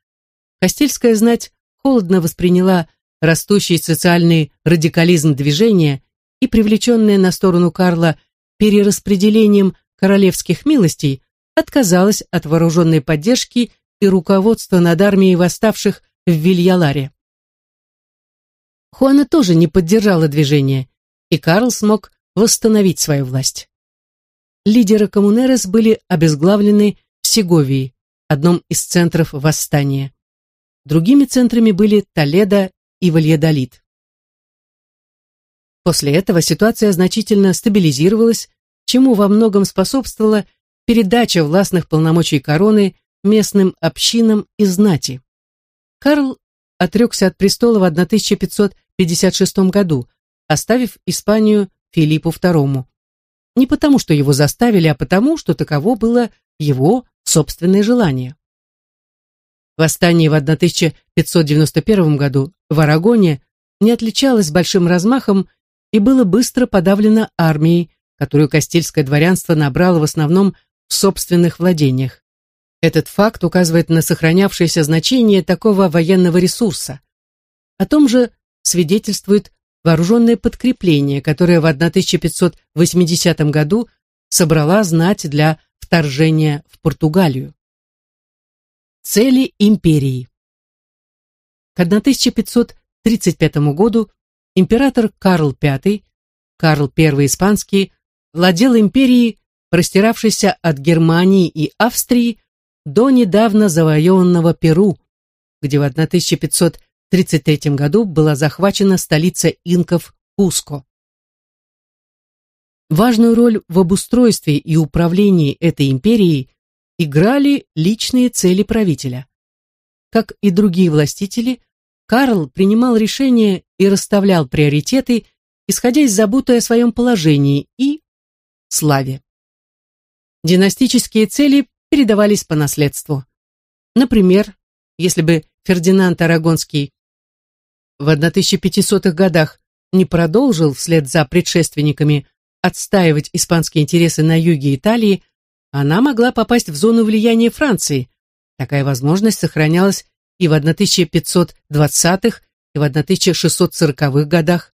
Кастильская знать холодно восприняла растущий социальный радикализм движения и, привлеченная на сторону Карла перераспределением королевских милостей, отказалась от вооруженной поддержки и руководства над армией восставших в Вильяларе. Хуана тоже не поддержала движение, и Карл смог восстановить свою власть лидеры коммунерес были обезглавлены в Сеговии, одном из центров восстания. Другими центрами были Толедо и Вальедолид. После этого ситуация значительно стабилизировалась, чему во многом способствовала передача властных полномочий короны местным общинам и знати. Карл отрекся от престола в 1556 году, оставив Испанию Филиппу II. Не потому, что его заставили, а потому, что таково было его собственное желание. Восстание в 1591 году в Арагоне не отличалось большим размахом и было быстро подавлено армией, которую Кастильское дворянство набрало в основном в собственных владениях. Этот факт указывает на сохранявшееся значение такого военного ресурса. О том же свидетельствует вооруженное подкрепление, которое в 1580 году собрала знать для вторжения в Португалию. Цели империи К 1535 году император Карл V, Карл I Испанский, владел империей, простиравшейся от Германии и Австрии до недавно завоеванного Перу, где в 1500 1933 году была захвачена столица инков Куско. Важную роль в обустройстве и управлении этой империей играли личные цели правителя. Как и другие властители, Карл принимал решения и расставлял приоритеты, исходя из заботы о своем положении и славе. Династические цели передавались по наследству. Например, если бы Фердинанд Арагонский в 1500-х годах не продолжил вслед за предшественниками отстаивать испанские интересы на юге Италии, она могла попасть в зону влияния Франции. Такая возможность сохранялась и в 1520-х, и в 1640-х годах.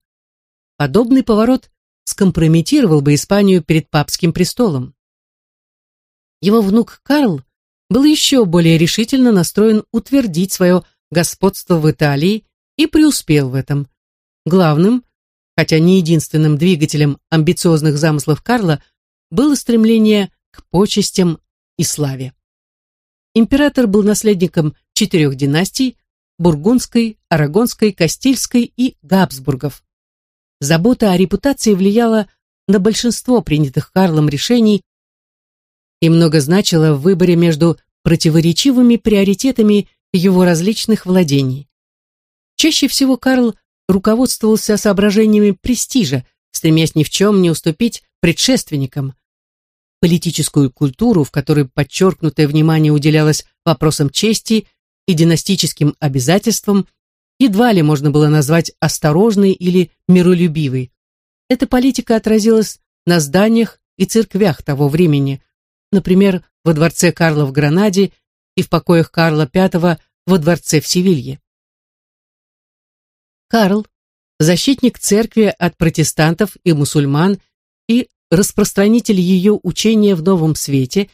Подобный поворот скомпрометировал бы Испанию перед папским престолом. Его внук Карл был еще более решительно настроен утвердить свое господство в Италии и преуспел в этом. Главным, хотя не единственным двигателем амбициозных замыслов Карла, было стремление к почестям и славе. Император был наследником четырех династий – Бургундской, Арагонской, Кастильской и Габсбургов. Забота о репутации влияла на большинство принятых Карлом решений и много значила в выборе между противоречивыми приоритетами его различных владений. Чаще всего Карл руководствовался соображениями престижа, стремясь ни в чем не уступить предшественникам. Политическую культуру, в которой подчеркнутое внимание уделялось вопросам чести и династическим обязательствам, едва ли можно было назвать осторожной или миролюбивой. Эта политика отразилась на зданиях и церквях того времени, например, во дворце Карла в Гранаде и в покоях Карла V во дворце в Севилье. Карл, защитник церкви от протестантов и мусульман распространитель ее учения в новом свете,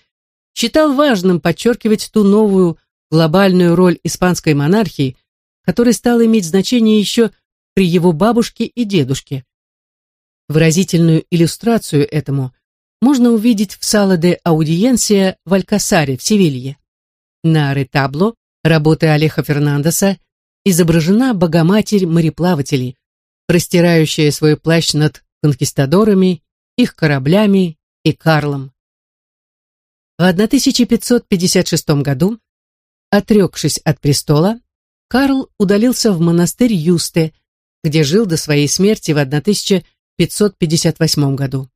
считал важным подчеркивать ту новую глобальную роль испанской монархии, которая стала иметь значение еще при его бабушке и дедушке. Выразительную иллюстрацию этому можно увидеть в Сала де Аудиенсия в Алькасаре в Севилье. На ретабло работы Алеха Фернандеса изображена Богоматерь мореплавателей, простирающая свой плащ над конкистадорами, их кораблями и Карлом. В 1556 году, отрекшись от престола, Карл удалился в монастырь Юсте, где жил до своей смерти в 1558 году.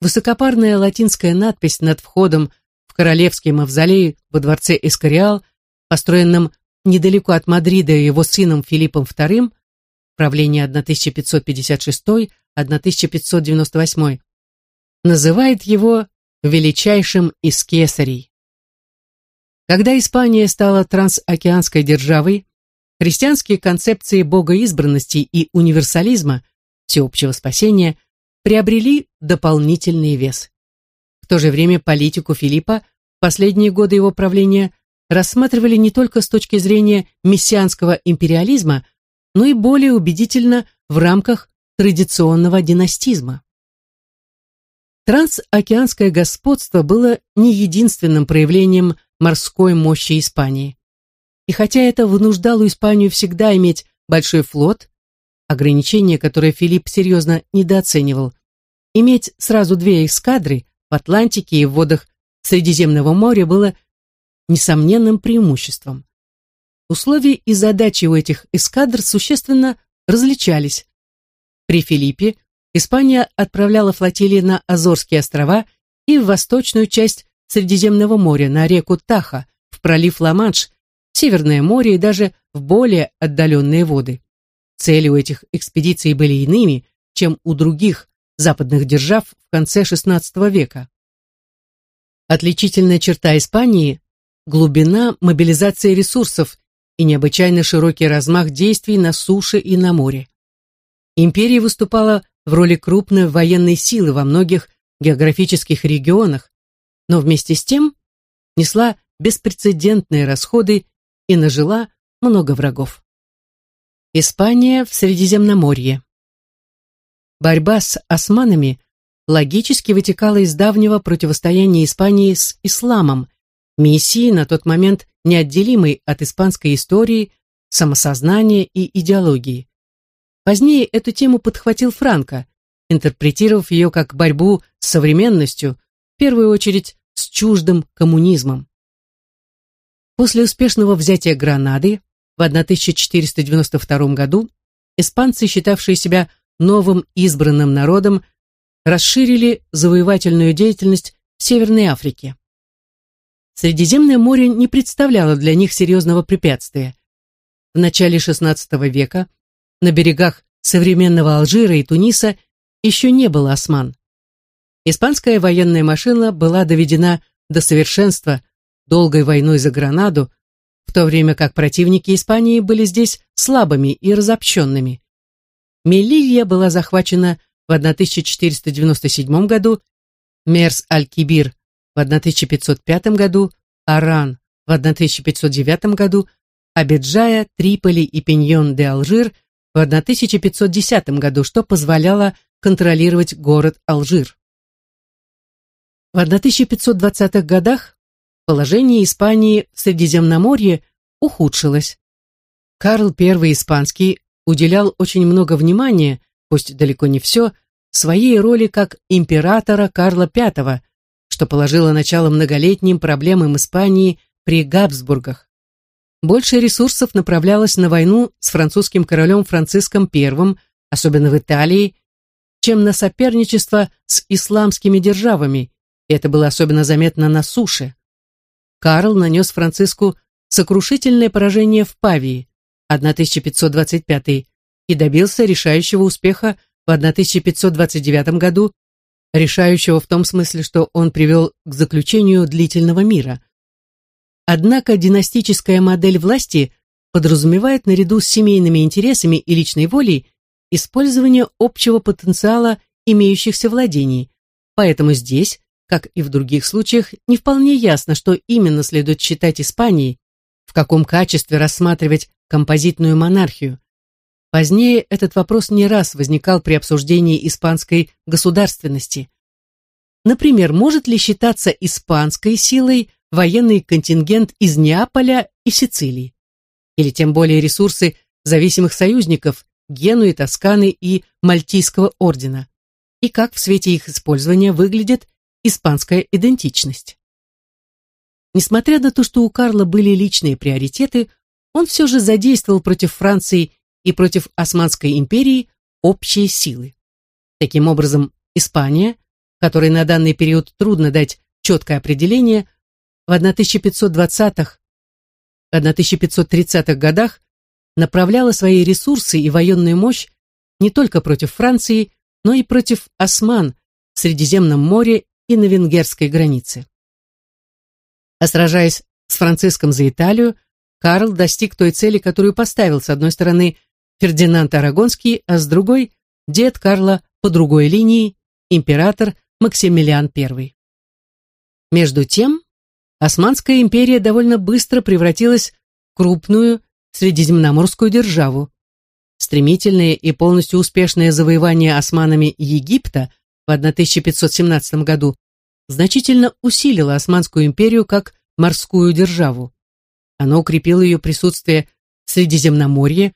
Высокопарная латинская надпись над входом в королевский мавзолей во дворце Эскориал, построенном недалеко от Мадрида его сыном Филиппом II, правление 1556-1598, называет его величайшим из кесарей. Когда Испания стала трансокеанской державой, христианские концепции богоизбранности и универсализма, всеобщего спасения, приобрели дополнительный вес. В то же время политику Филиппа в последние годы его правления рассматривали не только с точки зрения мессианского империализма, но и более убедительно в рамках традиционного династизма. Трансокеанское господство было не единственным проявлением морской мощи Испании. И хотя это вынуждало Испанию всегда иметь большой флот, ограничение, которое Филипп серьезно недооценивал, иметь сразу две эскадры в Атлантике и в водах Средиземного моря было несомненным преимуществом. Условия и задачи у этих эскадр существенно различались. При Филиппе Испания отправляла флотилии на Азорские острова и в восточную часть Средиземного моря, на реку Таха, в пролив Ла-Манш, Северное море и даже в более отдаленные воды. Цели у этих экспедиций были иными, чем у других западных держав в конце XVI века. Отличительная черта Испании – глубина мобилизации ресурсов и необычайно широкий размах действий на суше и на море. Империя выступала в роли крупной военной силы во многих географических регионах, но вместе с тем несла беспрецедентные расходы и нажила много врагов. Испания в Средиземноморье Борьба с османами логически вытекала из давнего противостояния Испании с исламом, миссии на тот момент неотделимой от испанской истории, самосознания и идеологии. Позднее эту тему подхватил Франко, интерпретировав ее как борьбу с современностью, в первую очередь с чуждым коммунизмом. После успешного взятия Гранады в 1492 году испанцы, считавшие себя новым избранным народом, расширили завоевательную деятельность в Северной Африке. Средиземное море не представляло для них серьезного препятствия. В начале XVI века на берегах современного Алжира и Туниса еще не было осман. Испанская военная машина была доведена до совершенства долгой войной за Гранаду, в то время как противники Испании были здесь слабыми и разобщенными. Мелилья была захвачена в 1497 году, Мерс-Аль-Кибир в 1505 году, Аран в 1509 году, а Беджая, Триполи и Пиньон-де-Алжир в 1510 году, что позволяло контролировать город Алжир. В 1520-х годах положение Испании в Средиземноморье ухудшилось. Карл I Испанский уделял очень много внимания, пусть далеко не все, своей роли как императора Карла V, что положило начало многолетним проблемам Испании при Габсбургах. Больше ресурсов направлялось на войну с французским королем Франциском I, особенно в Италии, чем на соперничество с исламскими державами, и это было особенно заметно на суше. Карл нанес Франциску сокрушительное поражение в Павии, 1525 и добился решающего успеха в 1529 году, решающего в том смысле, что он привел к заключению длительного мира. Однако династическая модель власти подразумевает наряду с семейными интересами и личной волей использование общего потенциала имеющихся владений, поэтому здесь, как и в других случаях, не вполне ясно, что именно следует считать Испанией, в каком качестве рассматривать композитную монархию. Позднее этот вопрос не раз возникал при обсуждении испанской государственности. Например, может ли считаться испанской силой военный контингент из Неаполя и Сицилии? Или тем более ресурсы зависимых союзников Генуи, Тосканы и Мальтийского ордена? И как в свете их использования выглядит испанская идентичность? Несмотря на то, что у Карла были личные приоритеты, он все же задействовал против Франции и против Османской империи общие силы. Таким образом, Испания, которой на данный период трудно дать четкое определение, в 1520-х, 1530-х годах направляла свои ресурсы и военную мощь не только против Франции, но и против осман в Средиземном море и на венгерской границе. А сражаясь с Франциском за Италию, Карл достиг той цели, которую поставил, с одной стороны, Фердинанд Арагонский, а с другой – дед Карла по другой линии, император Максимилиан I. Между тем, Османская империя довольно быстро превратилась в крупную средиземноморскую державу. Стремительное и полностью успешное завоевание османами Египта в 1517 году значительно усилило Османскую империю как морскую державу. Оно укрепило ее присутствие в Средиземноморье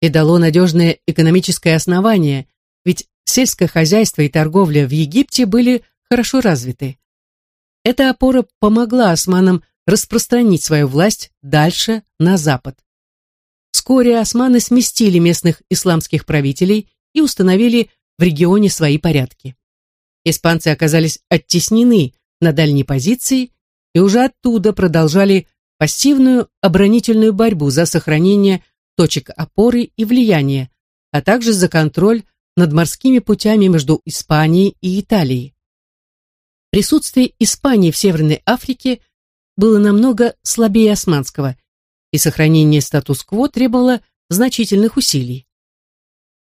и дало надежное экономическое основание, ведь сельское хозяйство и торговля в Египте были хорошо развиты. Эта опора помогла османам распространить свою власть дальше на запад. Вскоре османы сместили местных исламских правителей и установили в регионе свои порядки. Испанцы оказались оттеснены на дальние позиции и уже оттуда продолжали пассивную оборонительную борьбу за сохранение точек опоры и влияния, а также за контроль над морскими путями между Испанией и Италией. Присутствие Испании в Северной Африке было намного слабее османского, и сохранение статус-кво требовало значительных усилий.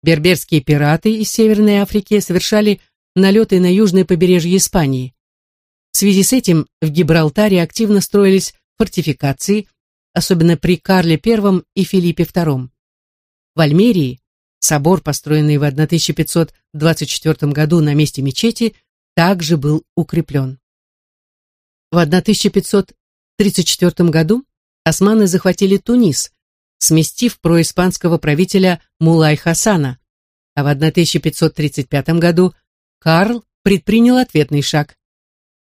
Берберские пираты из Северной Африки совершали налеты на южное побережье Испании. В связи с этим в Гибралтаре активно строились фортификации, особенно при Карле I и Филиппе II. В Альмерии собор, построенный в 1524 году на месте мечети, также был укреплен. В 1534 году османы захватили Тунис, сместив происпанского правителя Мулай Хасана, а в 1535 году Карл предпринял ответный шаг.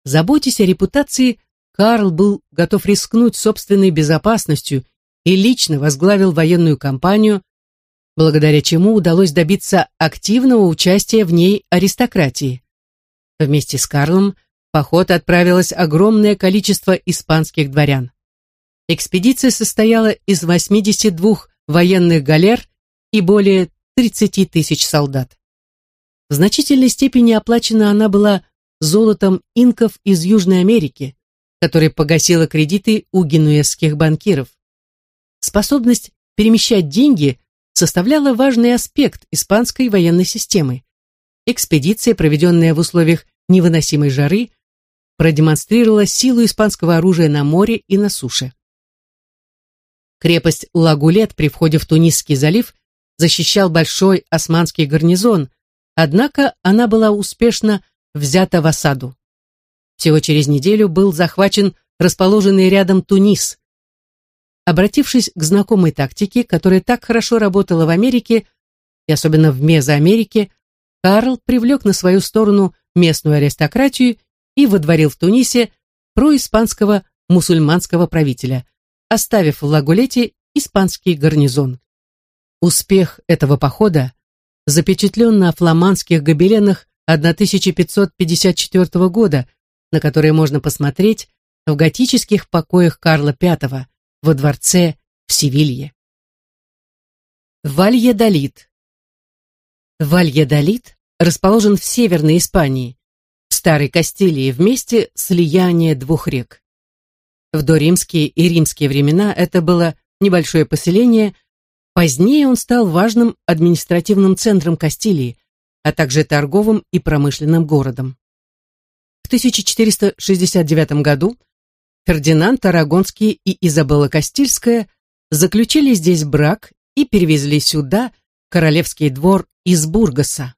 Заботясь о репутации, Карл был готов рискнуть собственной безопасностью и лично возглавил военную кампанию, благодаря чему удалось добиться активного участия в ней аристократии. Вместе с Карлом в поход отправилось огромное количество испанских дворян. Экспедиция состояла из 82 военных галер и более 30 тысяч солдат. В значительной степени оплачена она была золотом инков из Южной Америки, которая погасила кредиты у генуэзских банкиров. Способность перемещать деньги составляла важный аспект испанской военной системы. Экспедиция, проведенная в условиях невыносимой жары, продемонстрировала силу испанского оружия на море и на суше. Крепость Лагулет при входе в Тунисский залив защищал большой османский гарнизон, однако она была успешно взята в осаду. Всего через неделю был захвачен расположенный рядом Тунис. Обратившись к знакомой тактике, которая так хорошо работала в Америке, и особенно в Мезоамерике, Карл привлек на свою сторону местную аристократию и водворил в Тунисе происпанского мусульманского правителя, оставив в Лагулете испанский гарнизон. Успех этого похода запечатлен на фламандских гобеленах 1554 года, на которые можно посмотреть в готических покоях Карла V во дворце в Севилье. Вальедолит Вальедолит расположен в Северной Испании, в Старой Кастилии, вместе слияния двух рек. В доримские и римские времена это было небольшое поселение, позднее он стал важным административным центром Кастилии, а также торговым и промышленным городом. В 1469 году Фердинанд Арагонский и Изабелла Кастильская заключили здесь брак и перевезли сюда королевский двор из Бургаса.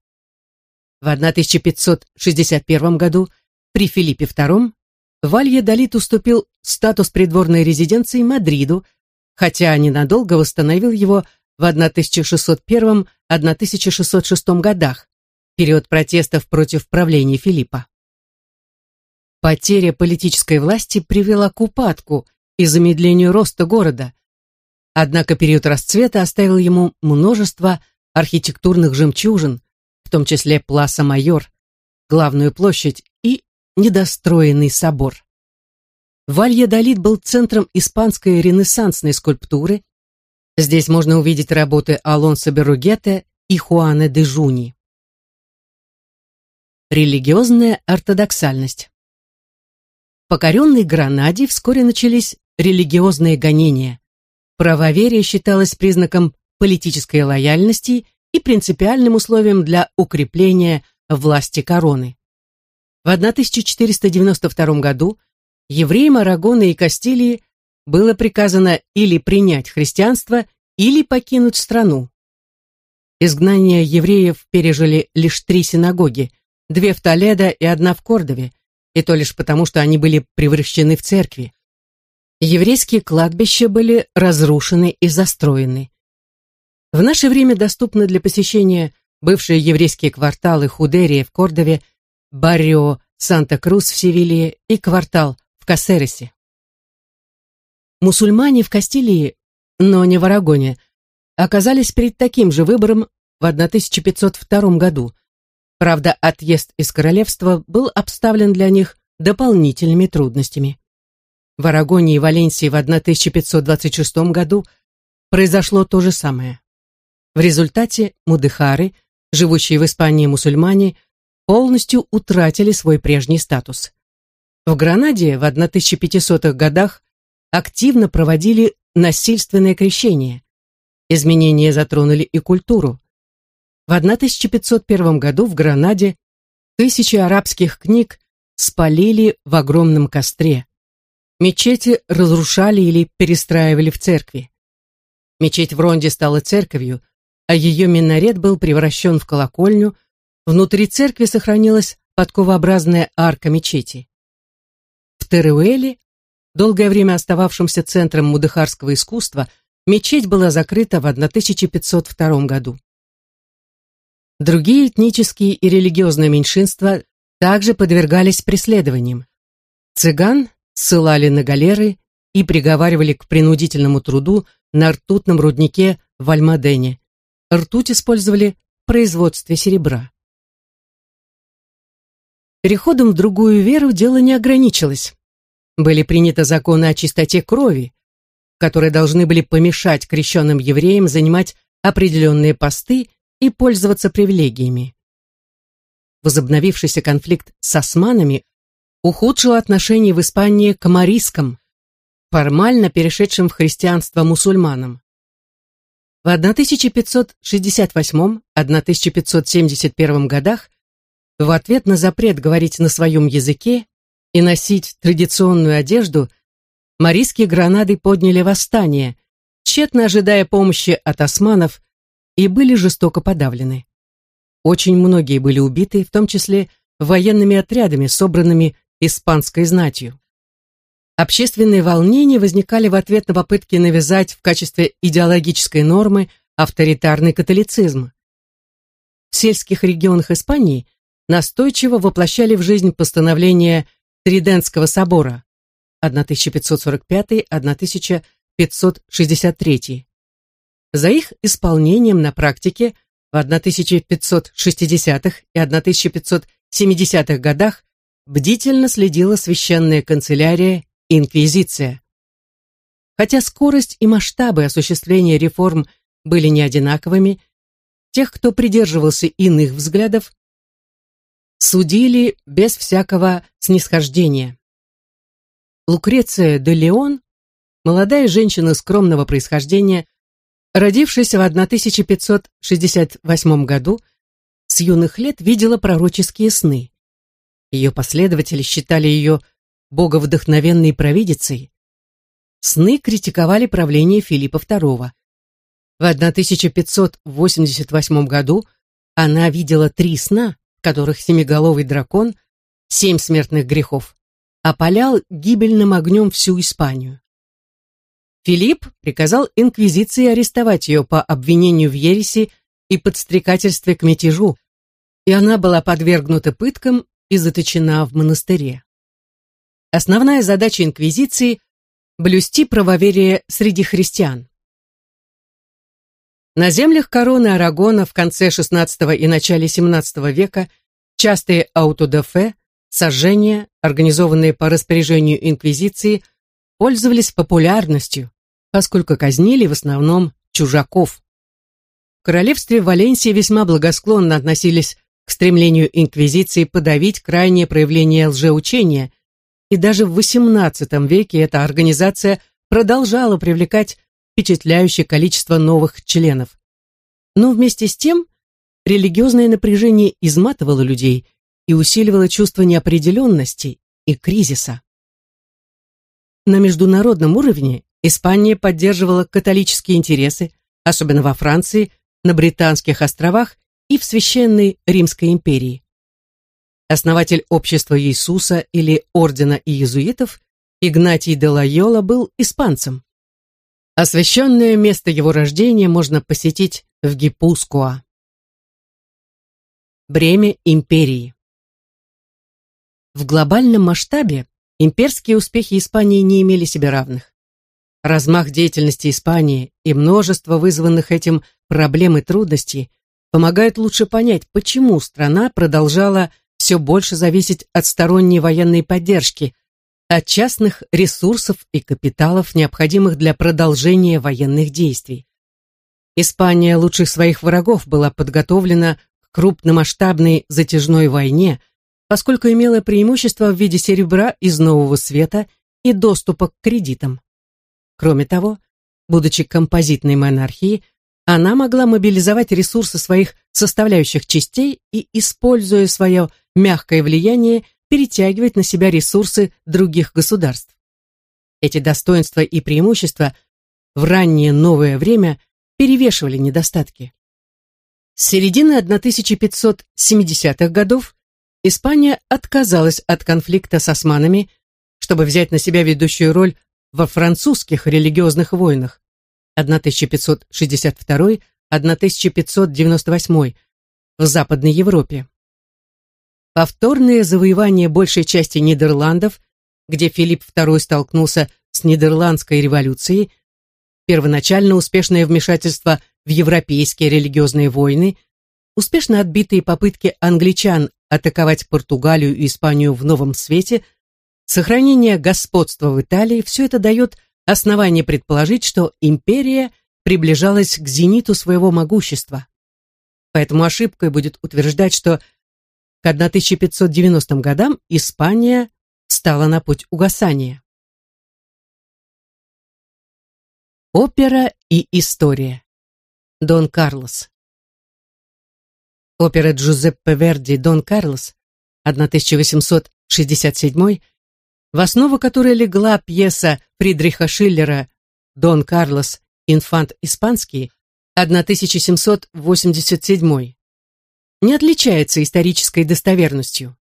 В 1561 году при Филиппе II Валье-Далит уступил статус придворной резиденции Мадриду, хотя ненадолго восстановил его в 1601-1606 годах, период протестов против правления Филиппа. Потеря политической власти привела к упадку и замедлению роста города. Однако период расцвета оставил ему множество архитектурных жемчужин, в том числе Пласа Майор, главную площадь и недостроенный собор. Вальедолид был центром испанской ренессансной скульптуры. Здесь можно увидеть работы Алонсо Беругете и Хуана де Жуни. Религиозная ортодоксальность покоренной Гранаде вскоре начались религиозные гонения. Правоверие считалось признаком политической лояльности и принципиальным условием для укрепления власти короны. В 1492 году евреям Арагона и Кастилии было приказано или принять христианство, или покинуть страну. Изгнание евреев пережили лишь три синагоги, две в Толедо и одна в Кордове, и то лишь потому, что они были превращены в церкви. Еврейские кладбища были разрушены и застроены. В наше время доступны для посещения бывшие еврейские кварталы Худерия в Кордове, Баррио, Санта-Крус в Севилье и квартал в Кассересе. Мусульмане в Кастилии, но не в Арагоне, оказались перед таким же выбором в 1502 году. Правда, отъезд из королевства был обставлен для них дополнительными трудностями. В Арагоне и Валенсии в 1526 году произошло то же самое. В результате мудыхары, живущие в Испании мусульмане, полностью утратили свой прежний статус. В Гранаде в 1500-х годах активно проводили насильственное крещение. Изменения затронули и культуру. В 1501 году в Гранаде тысячи арабских книг спалили в огромном костре. Мечети разрушали или перестраивали в церкви. Мечеть в Ронде стала церковью, а ее минарет был превращен в колокольню, внутри церкви сохранилась подковообразная арка мечети. В Теруэле, долгое время остававшемся центром мудыхарского искусства, мечеть была закрыта в 1502 году. Другие этнические и религиозные меньшинства также подвергались преследованиям. Цыган ссылали на галеры и приговаривали к принудительному труду на ртутном руднике в Альмадене. Ртуть использовали в производстве серебра. Переходом в другую веру дело не ограничилось. Были приняты законы о чистоте крови, которые должны были помешать крещенным евреям занимать определенные посты и пользоваться привилегиями. Возобновившийся конфликт с османами ухудшил отношения в Испании к марискам, формально перешедшим в христианство мусульманам. В 1568-1571 годах в ответ на запрет говорить на своем языке и носить традиционную одежду, марийские гранады подняли восстание, тщетно ожидая помощи от османов, и были жестоко подавлены. Очень многие были убиты, в том числе военными отрядами, собранными испанской знатью. Общественные волнения возникали в ответ на попытки навязать в качестве идеологической нормы авторитарный католицизм. В сельских регионах Испании настойчиво воплощали в жизнь постановление Тридентского собора 1545-1563. За их исполнением на практике в 1560-х и 1570-х годах бдительно следила священная канцелярия Инквизиция. Хотя скорость и масштабы осуществления реформ были не одинаковыми, тех, кто придерживался иных взглядов, судили без всякого снисхождения. Лукреция де Леон, молодая женщина скромного происхождения, родившаяся в 1568 году, с юных лет видела пророческие сны. Ее последователи считали ее боговдохновенной провидицей, сны критиковали правление Филиппа II. В 1588 году она видела три сна, в которых семиголовый дракон, семь смертных грехов, опалял гибельным огнем всю Испанию. Филипп приказал инквизиции арестовать ее по обвинению в ереси и подстрекательстве к мятежу, и она была подвергнута пыткам и заточена в монастыре. Основная задача инквизиции – блюсти правоверие среди христиан. На землях короны Арагона в конце XVI и начале XVII века частые аутодафе, сожжения, организованные по распоряжению инквизиции, пользовались популярностью, поскольку казнили в основном чужаков. В королевстве Валенсии весьма благосклонно относились к стремлению инквизиции подавить крайнее проявление лжеучения, и даже в XVIII веке эта организация продолжала привлекать впечатляющее количество новых членов. Но вместе с тем религиозное напряжение изматывало людей и усиливало чувство неопределенности и кризиса. На международном уровне Испания поддерживала католические интересы, особенно во Франции, на Британских островах и в Священной Римской империи. Основатель общества Иисуса или ордена иезуитов Игнатий де Лайола был испанцем. Освященное место его рождения можно посетить в Гипускуа. Бремя империи В глобальном масштабе имперские успехи Испании не имели себе равных. Размах деятельности Испании и множество вызванных этим проблем и трудностей помогают лучше понять, почему страна продолжала все больше зависеть от сторонней военной поддержки, от частных ресурсов и капиталов, необходимых для продолжения военных действий. Испания лучших своих врагов была подготовлена к крупномасштабной затяжной войне, поскольку имела преимущество в виде серебра из нового света и доступа к кредитам. Кроме того, будучи композитной монархией, она могла мобилизовать ресурсы своих составляющих частей и, используя свое мягкое влияние, перетягивать на себя ресурсы других государств. Эти достоинства и преимущества в раннее новое время перевешивали недостатки. С середины 1570-х годов Испания отказалась от конфликта с османами, чтобы взять на себя ведущую роль во французских религиозных войнах, 1562-1598 в Западной Европе. Повторное завоевание большей части Нидерландов, где Филипп II столкнулся с Нидерландской революцией, первоначально успешное вмешательство в европейские религиозные войны, успешно отбитые попытки англичан атаковать Португалию и Испанию в новом свете, сохранение господства в Италии, все это дает основание предположить, что империя приближалась к зениту своего могущества. Поэтому ошибкой будет утверждать, что к 1590 годам Испания стала на путь угасания. Опера и история. Дон Карлос. Опера Джузеппе Верди «Дон Карлос» 1867, в основу которой легла пьеса Фридриха Шиллера «Дон Карлос. Инфант Испанский» 1787, не отличается исторической достоверностью.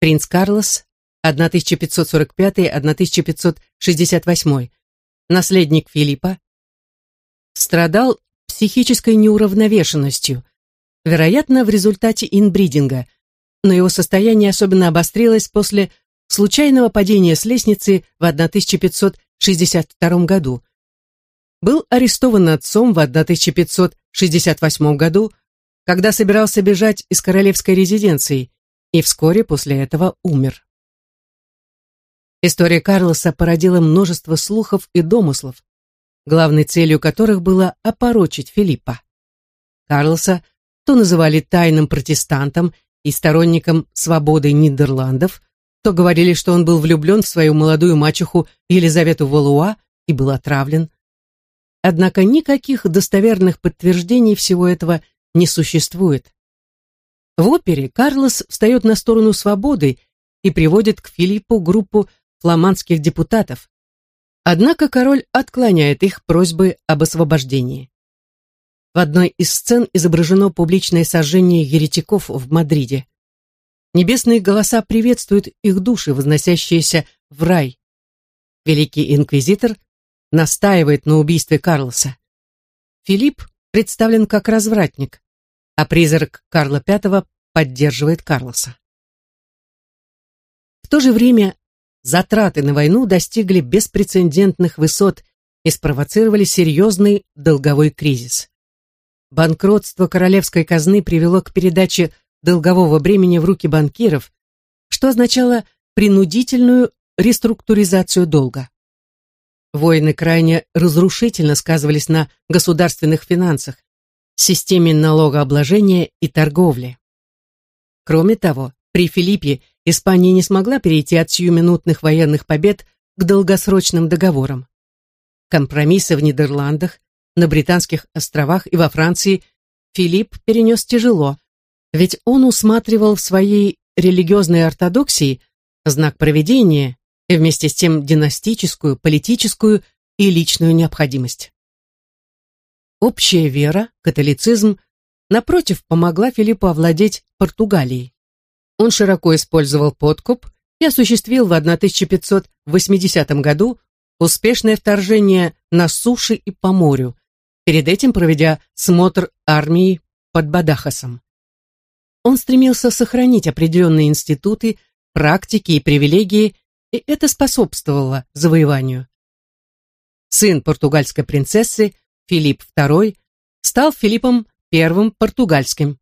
Принц Карлос. 1545-1568, наследник Филиппа, страдал психической неуравновешенностью, вероятно, в результате инбридинга, но его состояние особенно обострилось после случайного падения с лестницы в 1562 году. Был арестован отцом в 1568 году, когда собирался бежать из королевской резиденции, и вскоре после этого умер. История Карлоса породила множество слухов и домыслов, главной целью которых было опорочить Филиппа. Карлоса то называли тайным протестантом и сторонником свободы Нидерландов, то говорили, что он был влюблен в свою молодую мачеху Елизавету Валуа и был отравлен. Однако никаких достоверных подтверждений всего этого не существует. В опере Карлос встает на сторону свободы и приводит к Филиппу группу фламандских депутатов. Однако король отклоняет их просьбы об освобождении. В одной из сцен изображено публичное сожжение еретиков в Мадриде. Небесные голоса приветствуют их души, возносящиеся в рай. Великий инквизитор настаивает на убийстве Карлоса. Филипп представлен как развратник, а призрак Карла V поддерживает Карлоса. В то же время затраты на войну достигли беспрецедентных высот и спровоцировали серьезный долговой кризис. Банкротство королевской казны привело к передаче долгового бремени в руки банкиров, что означало принудительную реструктуризацию долга. Войны крайне разрушительно сказывались на государственных финансах, системе налогообложения и торговли. Кроме того, при Филиппе Испания не смогла перейти от сиюминутных военных побед к долгосрочным договорам. Компромиссы в Нидерландах, на Британских островах и во Франции Филипп перенес тяжело, ведь он усматривал в своей религиозной ортодоксии знак проведения и вместе с тем династическую, политическую и личную необходимость. Общая вера, католицизм, напротив, помогла Филиппу овладеть Португалией. Он широко использовал подкуп и осуществил в 1580 году успешное вторжение на суше и по морю, перед этим проведя смотр армии под Бадахасом. Он стремился сохранить определенные институты, практики и привилегии, и это способствовало завоеванию. Сын португальской принцессы Филипп II стал Филиппом I португальским.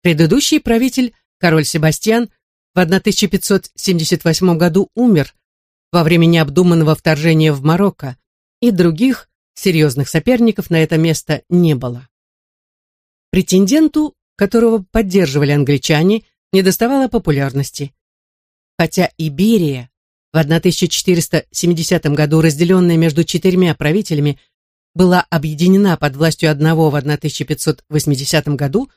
Предыдущий правитель король Себастьян в 1578 году умер во время необдуманного вторжения в Марокко, и других серьезных соперников на это место не было. Претенденту, которого поддерживали англичане, не доставало популярности. Хотя Иберия, в 1470 году разделенная между четырьмя правителями, была объединена под властью одного в 1580 году,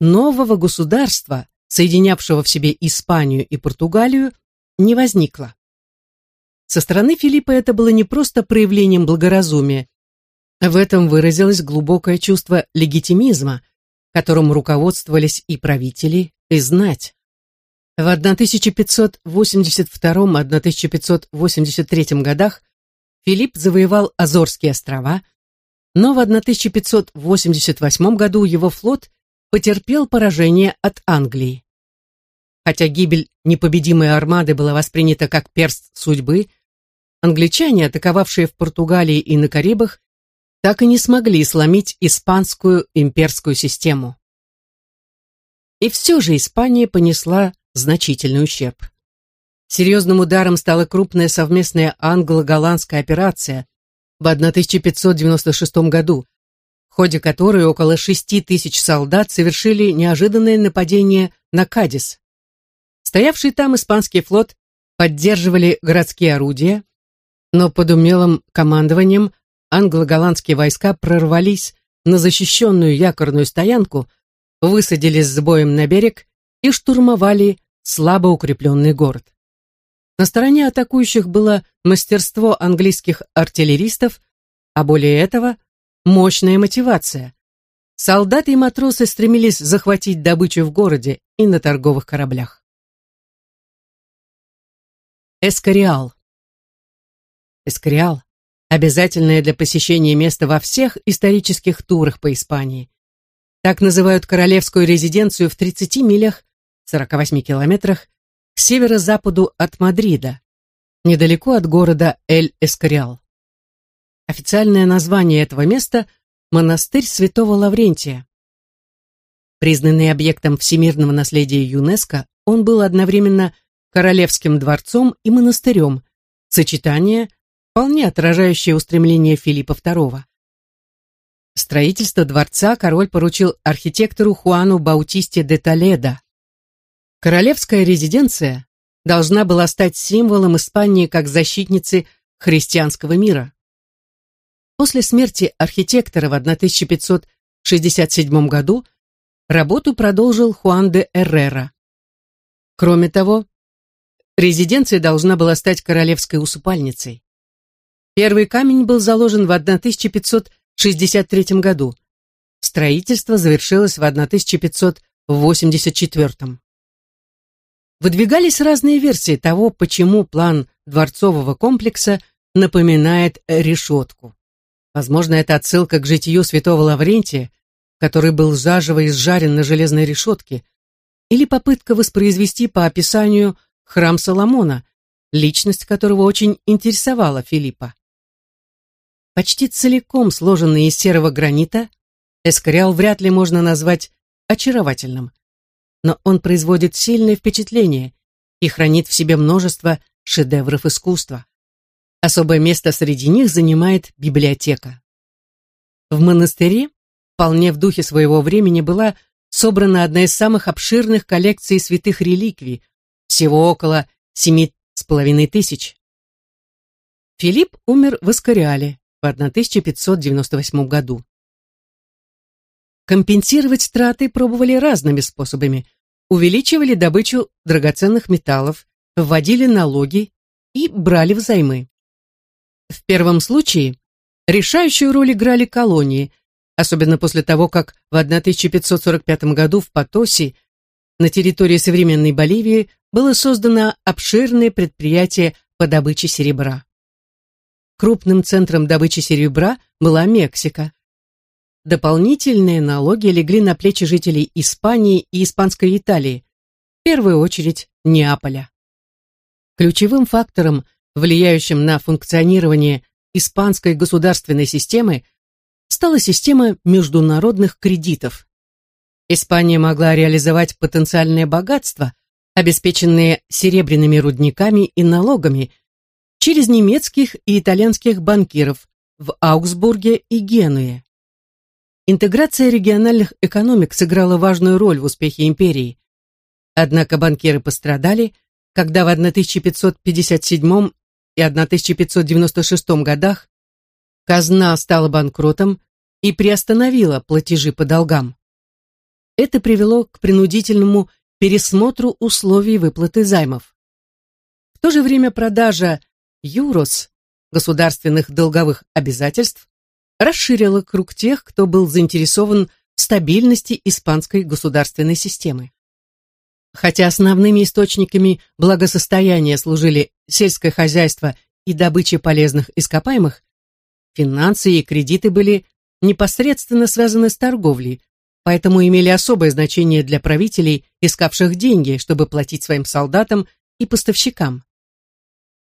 нового государства, соединявшего в себе Испанию и Португалию, не возникло. Со стороны Филиппа это было не просто проявлением благоразумия. В этом выразилось глубокое чувство легитимизма, которым руководствовались и правители, и знать. В 1582-1583 годах Филипп завоевал Азорские острова, но в 1588 году его флот потерпел поражение от Англии. Хотя гибель непобедимой армады была воспринята как перст судьбы, англичане, атаковавшие в Португалии и на Карибах, так и не смогли сломить испанскую имперскую систему. И все же Испания понесла значительный ущерб. Серьезным ударом стала крупная совместная англо-голландская операция в 1596 году, в ходе которой около 6 тысяч солдат совершили неожиданное нападение на Кадис. Стоявший там испанский флот поддерживали городские орудия, но под умелым командованием англо-голландские войска прорвались на защищенную якорную стоянку, высадились с боем на берег и штурмовали слабо укрепленный город. На стороне атакующих было мастерство английских артиллеристов, а более этого – мощная мотивация. Солдаты и матросы стремились захватить добычу в городе и на торговых кораблях. Эскориал Эскориал – обязательное для посещения место во всех исторических турах по Испании. Так называют королевскую резиденцию в 30 милях, 48 километрах, к северо-западу от Мадрида, недалеко от города Эль-Эскориал. Официальное название этого места – монастырь святого Лаврентия. Признанный объектом всемирного наследия ЮНЕСКО, он был одновременно королевским дворцом и монастырем, сочетание, вполне отражающее устремление Филиппа II. Строительство дворца король поручил архитектору Хуану Баутисте де Толедо. Королевская резиденция должна была стать символом Испании как защитницы христианского мира. После смерти архитектора в 1567 году работу продолжил Хуан де Эррера. Кроме того, резиденция должна была стать королевской усыпальницей. Первый камень был заложен в 1563 году. Строительство завершилось в 1584. Выдвигались разные версии того, почему план дворцового комплекса напоминает решетку. Возможно, это отсылка к житию святого Лаврентия, который был заживо изжарен на железной решетке, или попытка воспроизвести по описанию храм Соломона, личность которого очень интересовала Филиппа. Почти целиком сложенный из серого гранита, эскориал вряд ли можно назвать очаровательным но он производит сильное впечатление и хранит в себе множество шедевров искусства. Особое место среди них занимает библиотека. В монастыре, вполне в духе своего времени, была собрана одна из самых обширных коллекций святых реликвий, всего около семи с половиной тысяч. Филипп умер в Искариале в 1598 году. Компенсировать траты пробовали разными способами. Увеличивали добычу драгоценных металлов, вводили налоги и брали взаймы. В первом случае решающую роль играли колонии, особенно после того, как в 1545 году в Потосе на территории современной Боливии было создано обширное предприятие по добыче серебра. Крупным центром добычи серебра была Мексика. Дополнительные налоги легли на плечи жителей Испании и Испанской Италии, в первую очередь Неаполя. Ключевым фактором, влияющим на функционирование испанской государственной системы, стала система международных кредитов. Испания могла реализовать потенциальное богатство, обеспеченные серебряными рудниками и налогами, через немецких и итальянских банкиров в Аугсбурге и Генуе. Интеграция региональных экономик сыграла важную роль в успехе империи. Однако банкиры пострадали, когда в 1557 и 1596 годах казна стала банкротом и приостановила платежи по долгам. Это привело к принудительному пересмотру условий выплаты займов. В то же время продажа юрос государственных долговых обязательств расширила круг тех, кто был заинтересован в стабильности испанской государственной системы. Хотя основными источниками благосостояния служили сельское хозяйство и добыча полезных ископаемых, финансы и кредиты были непосредственно связаны с торговлей, поэтому имели особое значение для правителей, искавших деньги, чтобы платить своим солдатам и поставщикам.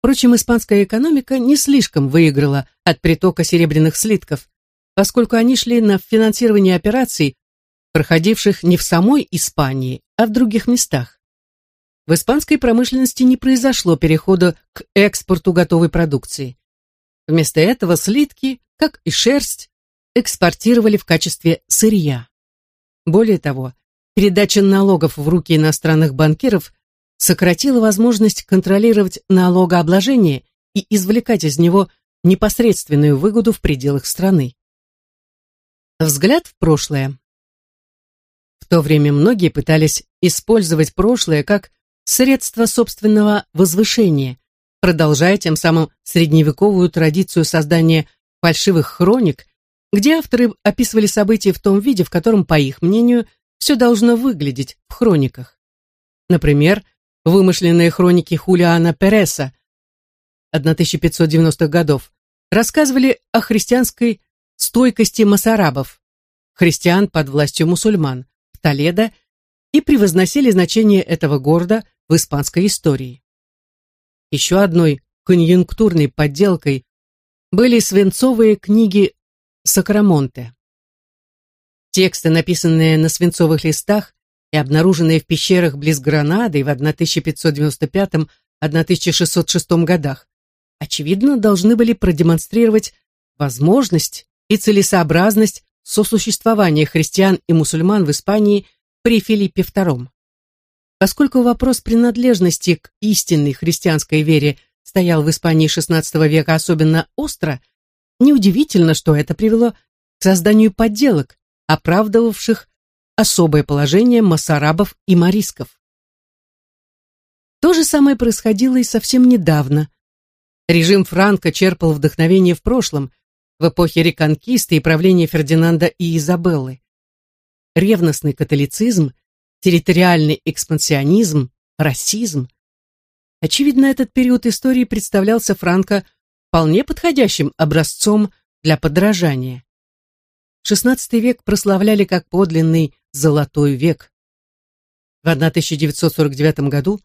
Впрочем, испанская экономика не слишком выиграла от притока серебряных слитков, поскольку они шли на финансирование операций, проходивших не в самой Испании, а в других местах. В испанской промышленности не произошло перехода к экспорту готовой продукции. Вместо этого слитки, как и шерсть, экспортировали в качестве сырья. Более того, передача налогов в руки иностранных банкиров сократила возможность контролировать налогообложение и извлекать из него непосредственную выгоду в пределах страны. Взгляд в прошлое. В то время многие пытались использовать прошлое как средство собственного возвышения, продолжая тем самым средневековую традицию создания фальшивых хроник, где авторы описывали события в том виде, в котором, по их мнению, все должно выглядеть в хрониках. Например, вымышленные хроники Хулиана Переса 1590-х годов рассказывали о христианской стойкости масарабов, христиан под властью мусульман, в Толедо и превозносили значение этого города в испанской истории. Еще одной конъюнктурной подделкой были свинцовые книги Сакрамонте. Тексты, написанные на свинцовых листах и обнаруженные в пещерах близ Гранады в 1595-1606 годах, очевидно, должны были продемонстрировать возможность и целесообразность сосуществования христиан и мусульман в Испании при Филиппе II. Поскольку вопрос принадлежности к истинной христианской вере стоял в Испании XVI века особенно остро, неудивительно, что это привело к созданию подделок, оправдывавших особое положение масарабов и марисков. То же самое происходило и совсем недавно. Режим Франко черпал вдохновение в прошлом, в эпохе реконкисты и правления Фердинанда и Изабеллы. Ревностный католицизм территориальный экспансионизм, расизм. Очевидно, этот период истории представлялся Франко вполне подходящим образцом для подражания. XVI век прославляли как подлинный «золотой век». В 1949 году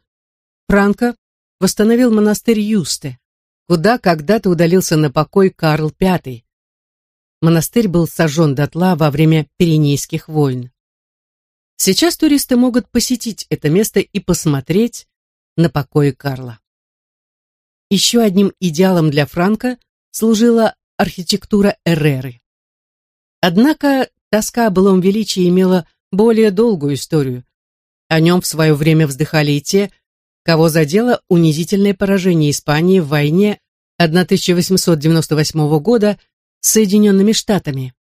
Франко восстановил монастырь Юсте, куда когда-то удалился на покой Карл V. Монастырь был сожжен дотла во время Пиренейских войн. Сейчас туристы могут посетить это место и посмотреть на покои Карла. Еще одним идеалом для Франка служила архитектура Эрреры. Однако тоска о былом величии имела более долгую историю. О нем в свое время вздыхали и те, кого задело унизительное поражение Испании в войне 1898 года с Соединенными Штатами.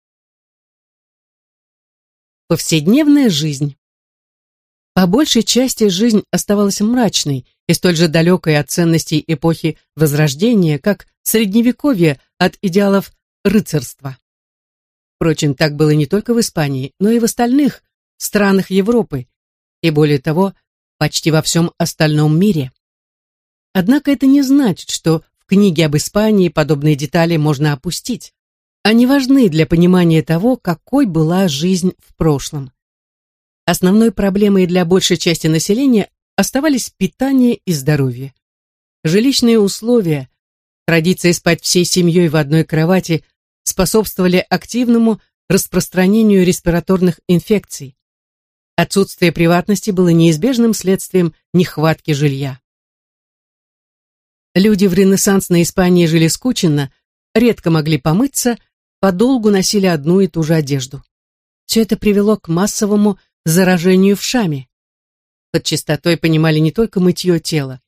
Повседневная жизнь. По большей части жизнь оставалась мрачной и столь же далекой от ценностей эпохи Возрождения, как Средневековье от идеалов рыцарства. Впрочем, так было не только в Испании, но и в остальных странах Европы, и более того, почти во всем остальном мире. Однако это не значит, что в книге об Испании подобные детали можно опустить. Они важны для понимания того, какой была жизнь в прошлом. Основной проблемой для большей части населения оставались питание и здоровье. Жилищные условия, традиция спать всей семьей в одной кровати способствовали активному распространению респираторных инфекций. Отсутствие приватности было неизбежным следствием нехватки жилья. Люди в ренессансной Испании жили скученно, редко могли помыться, подолгу носили одну и ту же одежду. Все это привело к массовому заражению вшами. Под чистотой понимали не только мытье тела,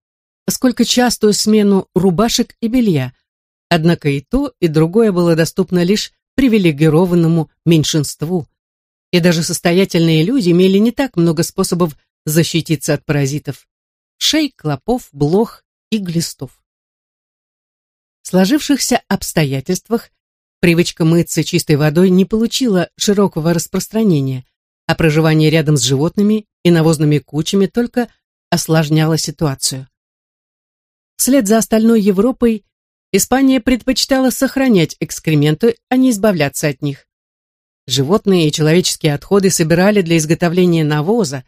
а сколько частую смену рубашек и белья. Однако и то, и другое было доступно лишь привилегированному меньшинству. И даже состоятельные люди имели не так много способов защититься от паразитов. Шей, клопов, блох и глистов. В сложившихся обстоятельствах Привычка мыться чистой водой не получила широкого распространения, а проживание рядом с животными и навозными кучами только осложняло ситуацию. Вслед за остальной Европой Испания предпочитала сохранять экскременты, а не избавляться от них. Животные и человеческие отходы собирали для изготовления навоза,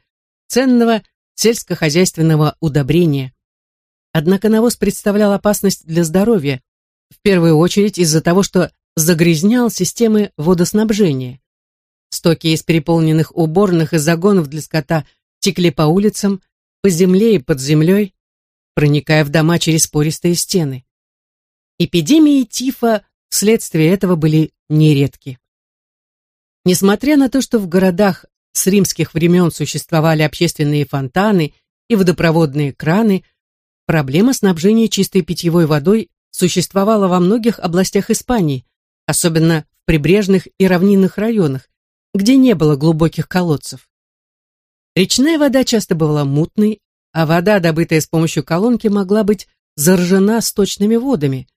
ценного сельскохозяйственного удобрения. Однако навоз представлял опасность для здоровья, в первую очередь из-за того, что загрязнял системы водоснабжения. Стоки из переполненных уборных и загонов для скота текли по улицам, по земле и под землей, проникая в дома через пористые стены. Эпидемии тифа вследствие этого были нередки. Несмотря на то, что в городах с римских времен существовали общественные фонтаны и водопроводные краны, проблема снабжения чистой питьевой водой существовала во многих областях Испании, особенно в прибрежных и равнинных районах, где не было глубоких колодцев. Речная вода часто была мутной, а вода, добытая с помощью колонки, могла быть заражена сточными водами.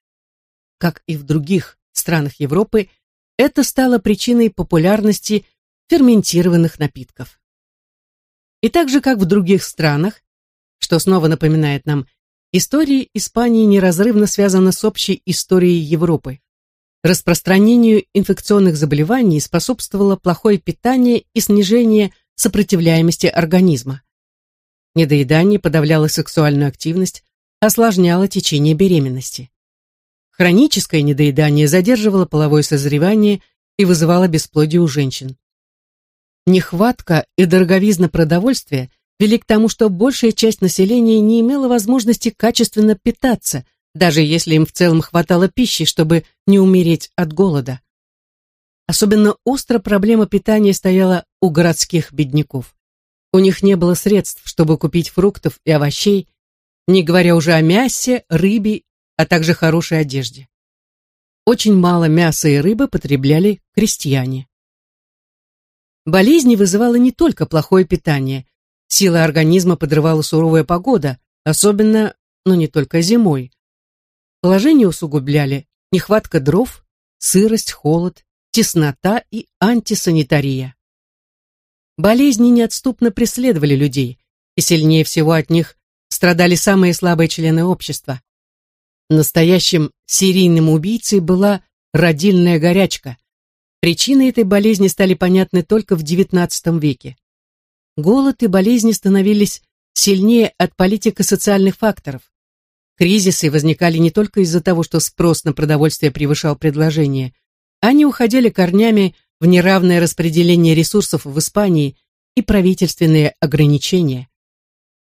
Как и в других странах Европы, это стало причиной популярности ферментированных напитков. И так же, как в других странах, что снова напоминает нам, история Испании неразрывно связана с общей историей Европы. Распространению инфекционных заболеваний способствовало плохое питание и снижение сопротивляемости организма. Недоедание подавляло сексуальную активность, осложняло течение беременности. Хроническое недоедание задерживало половое созревание и вызывало бесплодие у женщин. Нехватка и дороговизна продовольствия вели к тому, что большая часть населения не имела возможности качественно питаться, даже если им в целом хватало пищи, чтобы не умереть от голода. Особенно остро проблема питания стояла у городских бедняков. У них не было средств, чтобы купить фруктов и овощей, не говоря уже о мясе, рыбе, а также хорошей одежде. Очень мало мяса и рыбы потребляли крестьяне. Болезни вызывало не только плохое питание. Силы организма подрывала суровая погода, особенно, но не только зимой. Положение усугубляли нехватка дров, сырость, холод, теснота и антисанитария. Болезни неотступно преследовали людей, и сильнее всего от них страдали самые слабые члены общества. Настоящим серийным убийцей была родильная горячка, Причины этой болезни стали понятны только в XIX веке. Голод и болезни становились сильнее от политико-социальных факторов. Кризисы возникали не только из-за того, что спрос на продовольствие превышал предложение, они уходили корнями в неравное распределение ресурсов в Испании и правительственные ограничения.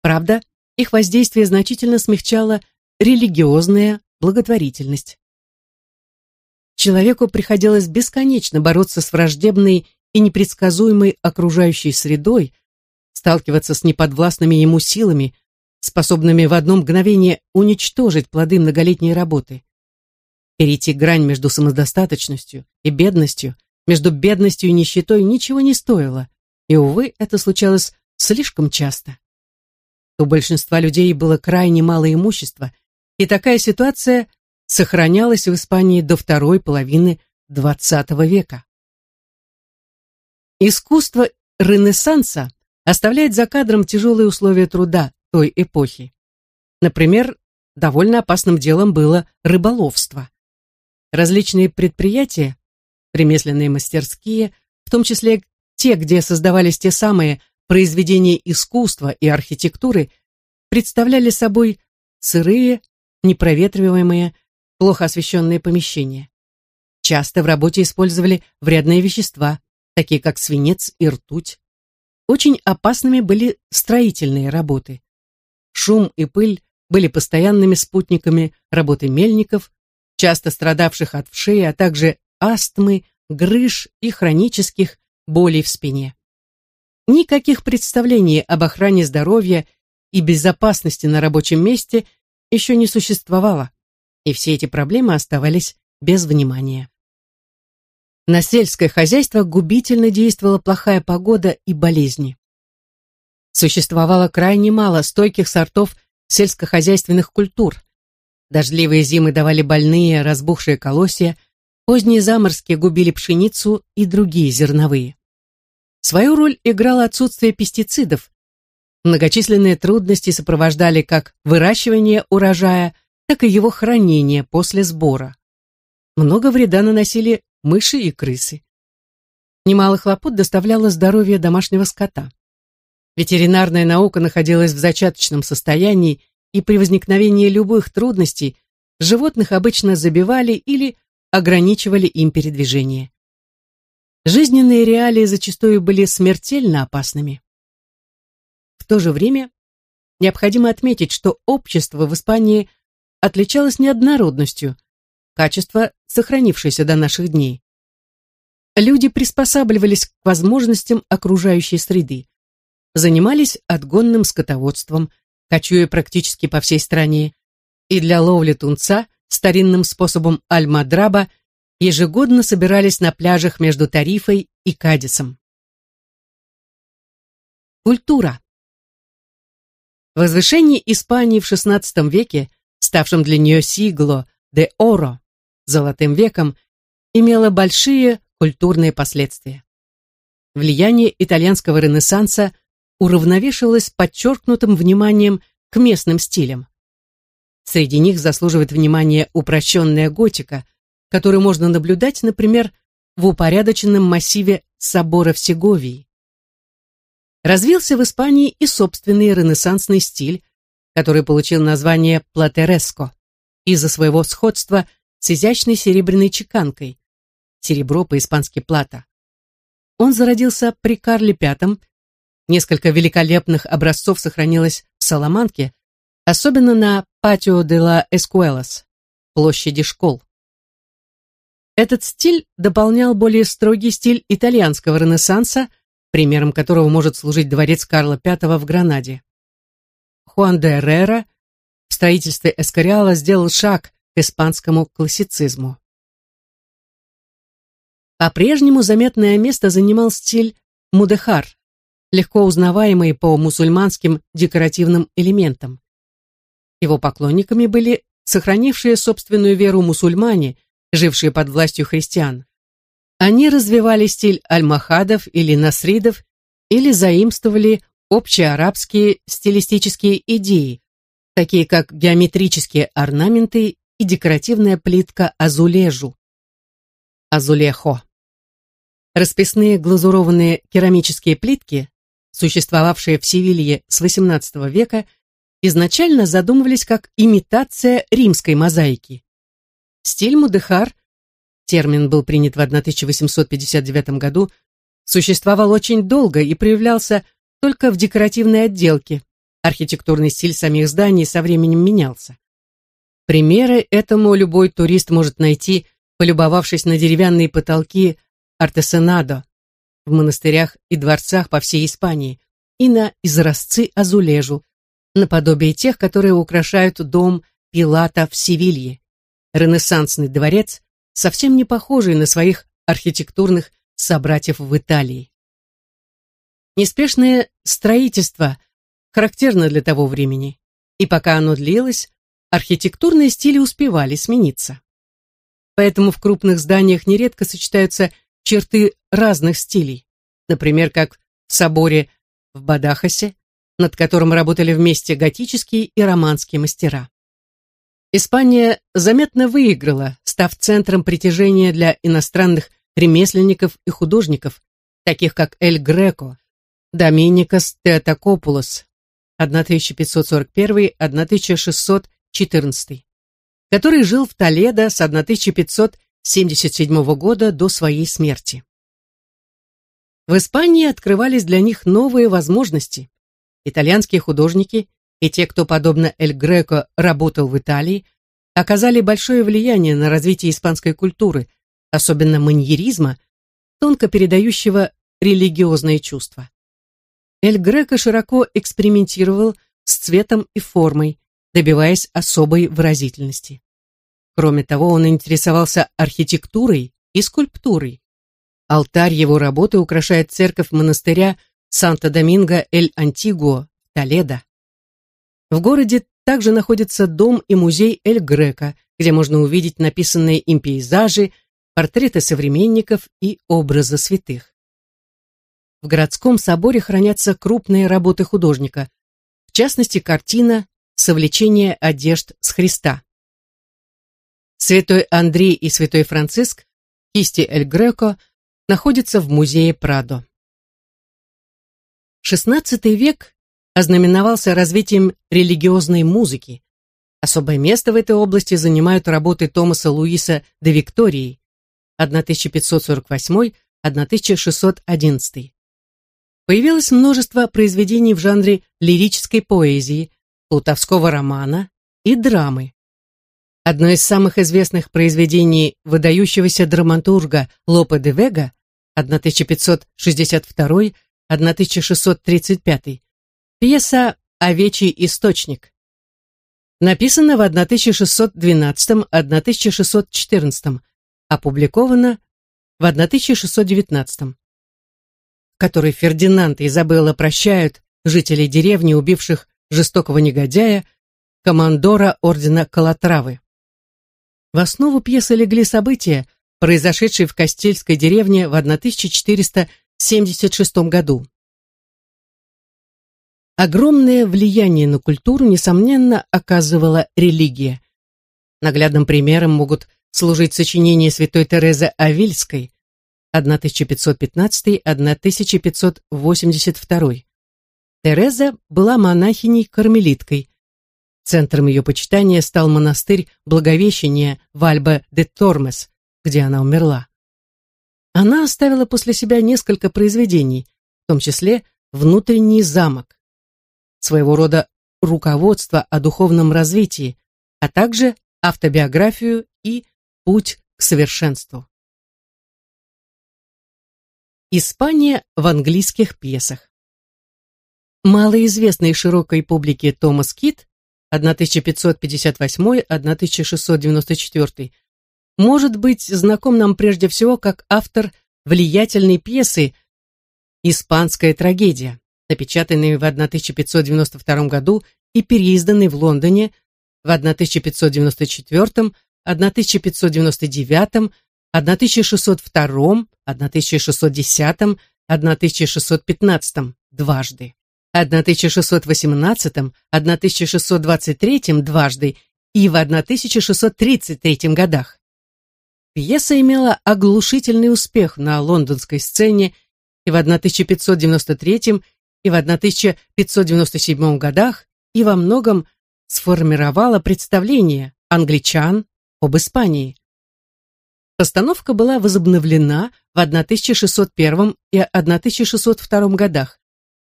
Правда, их воздействие значительно смягчало религиозная благотворительность человеку приходилось бесконечно бороться с враждебной и непредсказуемой окружающей средой, сталкиваться с неподвластными ему силами, способными в одно мгновение уничтожить плоды многолетней работы. Перейти грань между самодостаточностью и бедностью, между бедностью и нищетой ничего не стоило, и, увы, это случалось слишком часто. У большинства людей было крайне мало имущества, и такая ситуация сохранялась в Испании до второй половины XX века. Искусство Ренессанса оставляет за кадром тяжелые условия труда той эпохи. Например, довольно опасным делом было рыболовство. Различные предприятия, ремесленные мастерские, в том числе те, где создавались те самые произведения искусства и архитектуры, представляли собой сырые, непроветриваемые, плохо освещенные помещения. Часто в работе использовали вредные вещества, такие как свинец и ртуть. Очень опасными были строительные работы. Шум и пыль были постоянными спутниками работы мельников, часто страдавших от вшей, а также астмы, грыж и хронических болей в спине. Никаких представлений об охране здоровья и безопасности на рабочем месте еще не существовало и все эти проблемы оставались без внимания. На сельское хозяйство губительно действовала плохая погода и болезни. Существовало крайне мало стойких сортов сельскохозяйственных культур. Дождливые зимы давали больные, разбухшие колосья, поздние заморозки губили пшеницу и другие зерновые. Свою роль играло отсутствие пестицидов. Многочисленные трудности сопровождали как выращивание урожая, так и его хранение после сбора. Много вреда наносили мыши и крысы. Немало хлопот доставляло здоровье домашнего скота. Ветеринарная наука находилась в зачаточном состоянии и при возникновении любых трудностей животных обычно забивали или ограничивали им передвижение. Жизненные реалии зачастую были смертельно опасными. В то же время необходимо отметить, что общество в Испании отличалось неоднородностью, качество, сохранившееся до наших дней. Люди приспосабливались к возможностям окружающей среды, занимались отгонным скотоводством, кочуя практически по всей стране, и для ловли тунца старинным способом альмадраба ежегодно собирались на пляжах между Тарифой и Кадисом. Культура. Возвышение Испании в XVI веке, ставшем для нее сигло де оро, золотым веком, имело большие культурные последствия. Влияние итальянского ренессанса уравновешивалось подчеркнутым вниманием к местным стилям. Среди них заслуживает внимания упрощенная готика, которую можно наблюдать, например, в упорядоченном массиве собора в Сеговии. Развился в Испании и собственный ренессансный стиль, который получил название платереско из-за своего сходства с изящной серебряной чеканкой, серебро по-испански плата. Он зародился при Карле V, несколько великолепных образцов сохранилось в Саламанке, особенно на Патио де ла Эскуэлас, площади школ. Этот стиль дополнял более строгий стиль итальянского ренессанса, примером которого может служить дворец Карла V в Гранаде. Хуан де Эррера в строительстве Эскориала сделал шаг к испанскому классицизму. По-прежнему заметное место занимал стиль мудехар, легко узнаваемый по мусульманским декоративным элементам. Его поклонниками были сохранившие собственную веру мусульмане, жившие под властью христиан. Они развивали стиль альмахадов или насридов или заимствовали общеарабские стилистические идеи, такие как геометрические орнаменты и декоративная плитка азулежу. Азулехо. Расписные глазурованные керамические плитки, существовавшие в Севилье с XVIII века, изначально задумывались как имитация римской мозаики. Стиль мудехар, термин был принят в 1859 году, существовал очень долго и проявлялся только в декоративной отделке. Архитектурный стиль самих зданий со временем менялся. Примеры этому любой турист может найти, полюбовавшись на деревянные потолки артесенадо в монастырях и дворцах по всей Испании и на изразцы азулежу, наподобие тех, которые украшают дом Пилата в Севилье. Ренессансный дворец, совсем не похожий на своих архитектурных собратьев в Италии. Неспешное строительство характерно для того времени, и пока оно длилось, архитектурные стили успевали смениться. Поэтому в крупных зданиях нередко сочетаются черты разных стилей, например, как в соборе в Бадахасе, над которым работали вместе готические и романские мастера. Испания заметно выиграла, став центром притяжения для иностранных ремесленников и художников, таких как Эль Греко, Доминикас Теотокопулос 1541-1614, который жил в Толедо с 1577 года до своей смерти. В Испании открывались для них новые возможности. Итальянские художники и те, кто, подобно Эль Греко, работал в Италии, оказали большое влияние на развитие испанской культуры, особенно маньеризма, тонко передающего религиозные чувства. Эль Греко широко экспериментировал с цветом и формой, добиваясь особой выразительности. Кроме того, он интересовался архитектурой и скульптурой. Алтарь его работы украшает церковь монастыря Санта-Доминго-эль-Антигуо, Толедо. В городе также находится дом и музей Эль Грека, где можно увидеть написанные им пейзажи, портреты современников и образы святых. В городском соборе хранятся крупные работы художника, в частности, картина «Совлечение одежд с Христа». Святой Андрей и святой Франциск, кисти Эль Греко, находятся в музее Прадо. XVI век ознаменовался развитием религиозной музыки. Особое место в этой области занимают работы Томаса Луиса де Виктории 1548-1611. Появилось множество произведений в жанре лирической поэзии, плутовского романа и драмы. Одно из самых известных произведений выдающегося драматурга Лопе де Вега 1562-1635 пьеса «Овечий источник». Написана в 1612-1614, опубликована в 1619, в которой Фердинанд и Изабелла прощают жителей деревни, убивших жестокого негодяя, командора ордена Калатравы. В основу пьесы легли события, произошедшие в Костельской деревне в 1476 году. Огромное влияние на культуру, несомненно, оказывала религия. Наглядным примером могут служить сочинения святой Терезы Авильской 1515-1582. Тереза была монахиней-кармелиткой. Центром ее почитания стал монастырь Благовещения в Альба-де-Тормес, где она умерла. Она оставила после себя несколько произведений, в том числе «Внутренний замок», своего рода руководство о духовном развитии, а также автобиографию и путь к совершенству. Испания в английских пьесах Малоизвестный широкой публике Томас Кит 1558-1694 может быть знаком нам прежде всего как автор влиятельной пьесы «Испанская трагедия», напечатанной в 1592 году и переизданной в Лондоне в 1594, 1599, 1602, 1610, 1615 дважды. 1618, 1623 дважды и в 1633 годах. Пьеса имела оглушительный успех на лондонской сцене и в 1593 и в 1597 годах и во многом сформировала представление англичан об Испании. Постановка была возобновлена в 1601 и 1602 годах.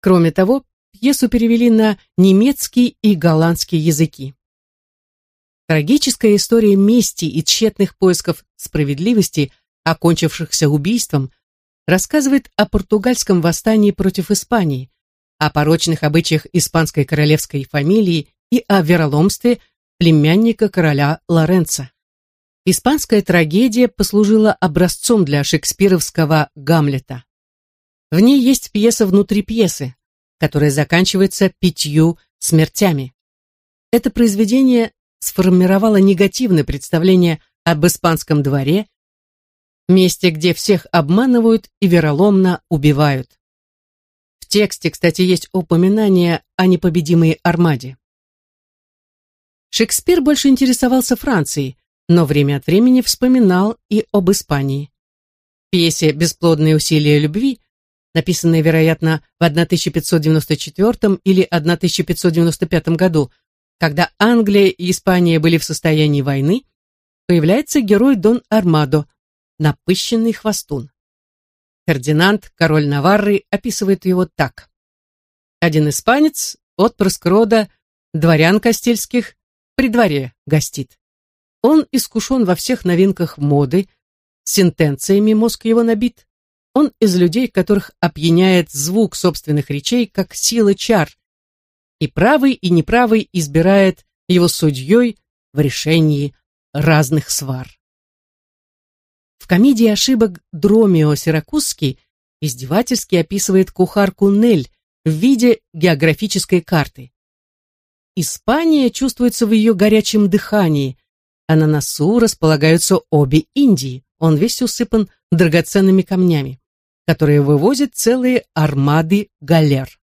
Кроме того, пьесу перевели на немецкий и голландский языки. Трагическая история мести и тщетных поисков справедливости, окончившихся убийством, рассказывает о португальском восстании против Испании, о порочных обычаях испанской королевской фамилии и о вероломстве племянника короля Лоренца. Испанская трагедия послужила образцом для шекспировского Гамлета. В ней есть пьеса внутри пьесы, которая заканчивается пятью смертями. Это произведение сформировало негативное представление об испанском дворе, месте, где всех обманывают и вероломно убивают. В тексте, кстати, есть упоминание о непобедимой армаде. Шекспир больше интересовался Францией, но время от времени вспоминал и об Испании. В пьесе «Бесплодные усилия любви» написанной, вероятно, в 1594 или 1595 году, когда Англия и Испания были в состоянии войны, появляется герой Дон Армадо, напыщенный хвостун. Фердинанд, король Наварры, описывает его так. Один испанец, отпрыск рода, дворян Кастильских, при дворе гостит. Он искушен во всех новинках моды, сентенциями мозг его набит, он из людей, которых опьяняет звук собственных речей, как сила чар. И правый, и неправый избирает его судьей в решении разных свар. В комедии ошибок Дромио Сиракузский издевательски описывает кухарку Нель в виде географической карты. Испания чувствуется в ее горячем дыхании, а на носу располагаются обе Индии, он весь усыпан драгоценными камнями которые вывозят целые армады галер.